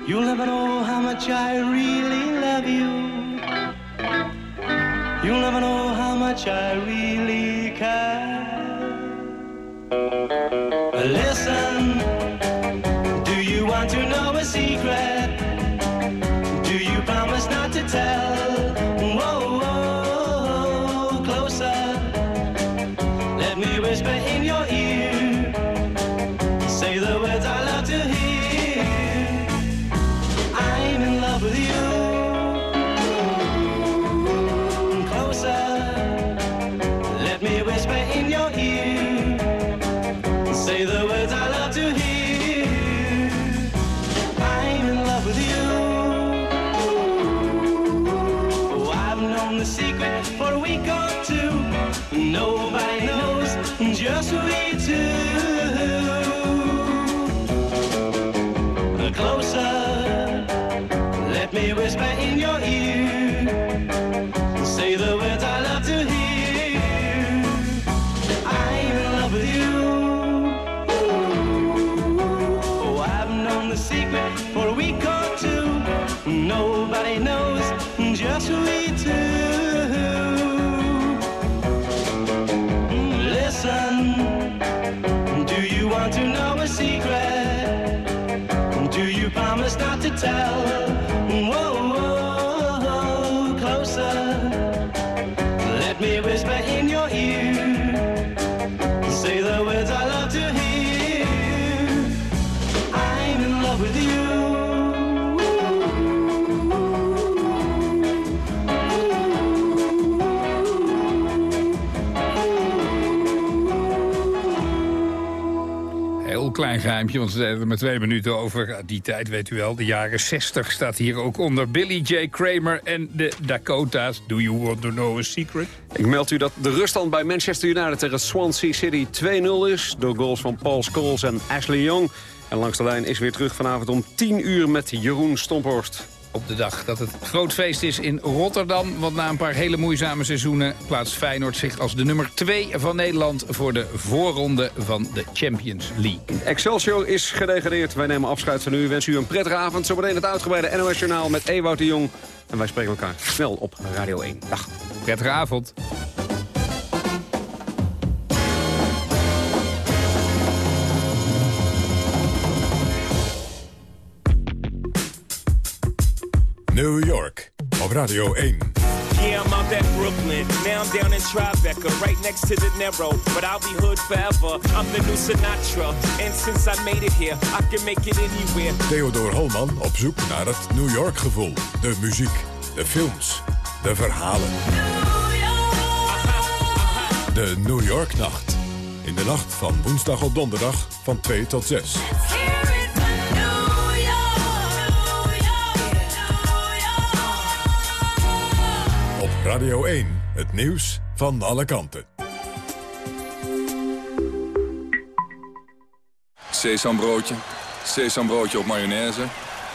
You'll never know how much I really love you. You'll never know how much I really care. Listen, myself. Klein geheimje, want ze deden er maar twee minuten over. Die tijd weet u wel, de jaren 60 staat hier ook onder. Billy J. Kramer en de Dakota's. Do you want to know a secret? Ik meld u dat de ruststand bij Manchester United tegen Swansea City 2-0 is... door goals van Paul Scholes en Ashley Young. En langs de lijn is weer terug vanavond om 10 uur met Jeroen Stomphorst. Op de dag dat het groot feest is in Rotterdam. Want na een paar hele moeizame seizoenen plaatst Feyenoord zich als de nummer 2 van Nederland... voor de voorronde van de Champions League. Excelsior is gedegradeerd. Wij nemen afscheid van u. We wensen u een prettige avond. Zometeen het uitgebreide NOS Journaal met Ewout de Jong. En wij spreken elkaar snel op Radio 1. Dag. Prettige avond. New York op Radio 1. Yeah, I'm out at Brooklyn. Now I'm down in Tribeca, right next to the Narrow. But I'll be hood forever. I'm the new Sinatra. And since I made it here, I can make it anywhere. Theodor Holman op zoek naar het New York gevoel. De muziek, de films, de verhalen. De New York Nacht. In de nacht van woensdag op donderdag van 2 tot 6. Radio 1, het nieuws van alle kanten. Sesambroodje, sesambroodje op mayonaise,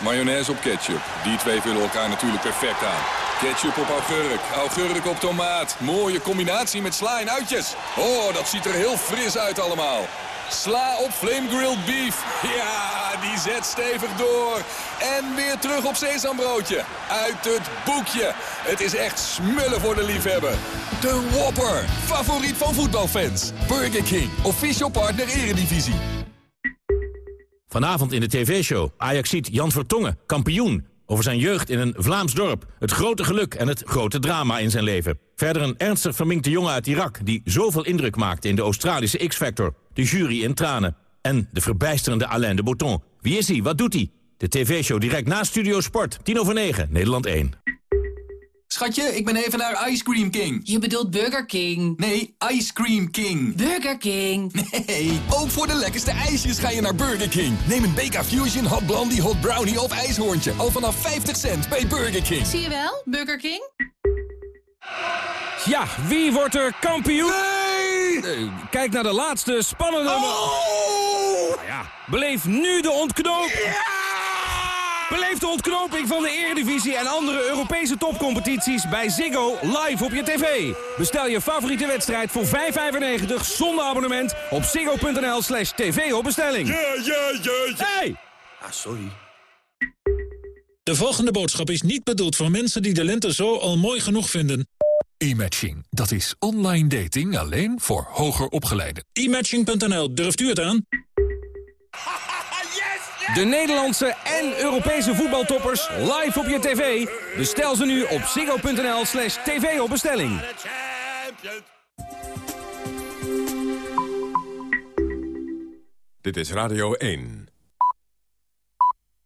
mayonaise op ketchup. Die twee vullen elkaar natuurlijk perfect aan. Ketchup op augurk, augurk op tomaat. Mooie combinatie met sla en uitjes. Oh, dat ziet er heel fris uit allemaal. Sla op flame grilled beef. Ja, die zet stevig door. En weer terug op sesambroodje. Uit het boekje. Het is echt smullen voor de liefhebber. De Whopper. Favoriet van voetbalfans. Burger King. Official partner Eredivisie. Vanavond in de tv-show Ajaxiet Jan Vertongen, kampioen. Over zijn jeugd in een Vlaams dorp. Het grote geluk en het grote drama in zijn leven. Verder een ernstig verminkte jongen uit Irak... die zoveel indruk maakte in de Australische X-Factor. De jury in tranen. En de verbijsterende Alain de Botton. Wie is hij? Wat doet hij? De tv-show direct na Studio Sport. 10 over 9, Nederland 1. Schatje, ik ben even naar Ice Cream King. Je bedoelt Burger King. Nee, Ice Cream King. Burger King. Nee, ook voor de lekkerste ijsjes ga je naar Burger King. Neem een BK Fusion, Hot Blondie, Hot Brownie of IJshoorntje. Al vanaf 50 cent bij Burger King. Zie je wel, Burger King? Ja, wie wordt er kampioen? Nee! kijk naar de laatste spannende... Oh! Ja, beleef nu de ontknoping. Beleef de ontknoping van de Eredivisie en andere Europese topcompetities bij Ziggo live op je tv. Bestel je favoriete wedstrijd voor 5,95 zonder abonnement op ziggo.nl slash tv op bestelling. Ja, ja, ja, ja. Hey! Ah, sorry. De volgende boodschap is niet bedoeld voor mensen die de lente zo al mooi genoeg vinden. E-matching, dat is online dating alleen voor hoger opgeleiden. E-matching.nl, durft u het aan? De Nederlandse en Europese voetbaltoppers live op je tv. Bestel ze nu op ziggo.nl slash tv op bestelling. Dit is Radio 1.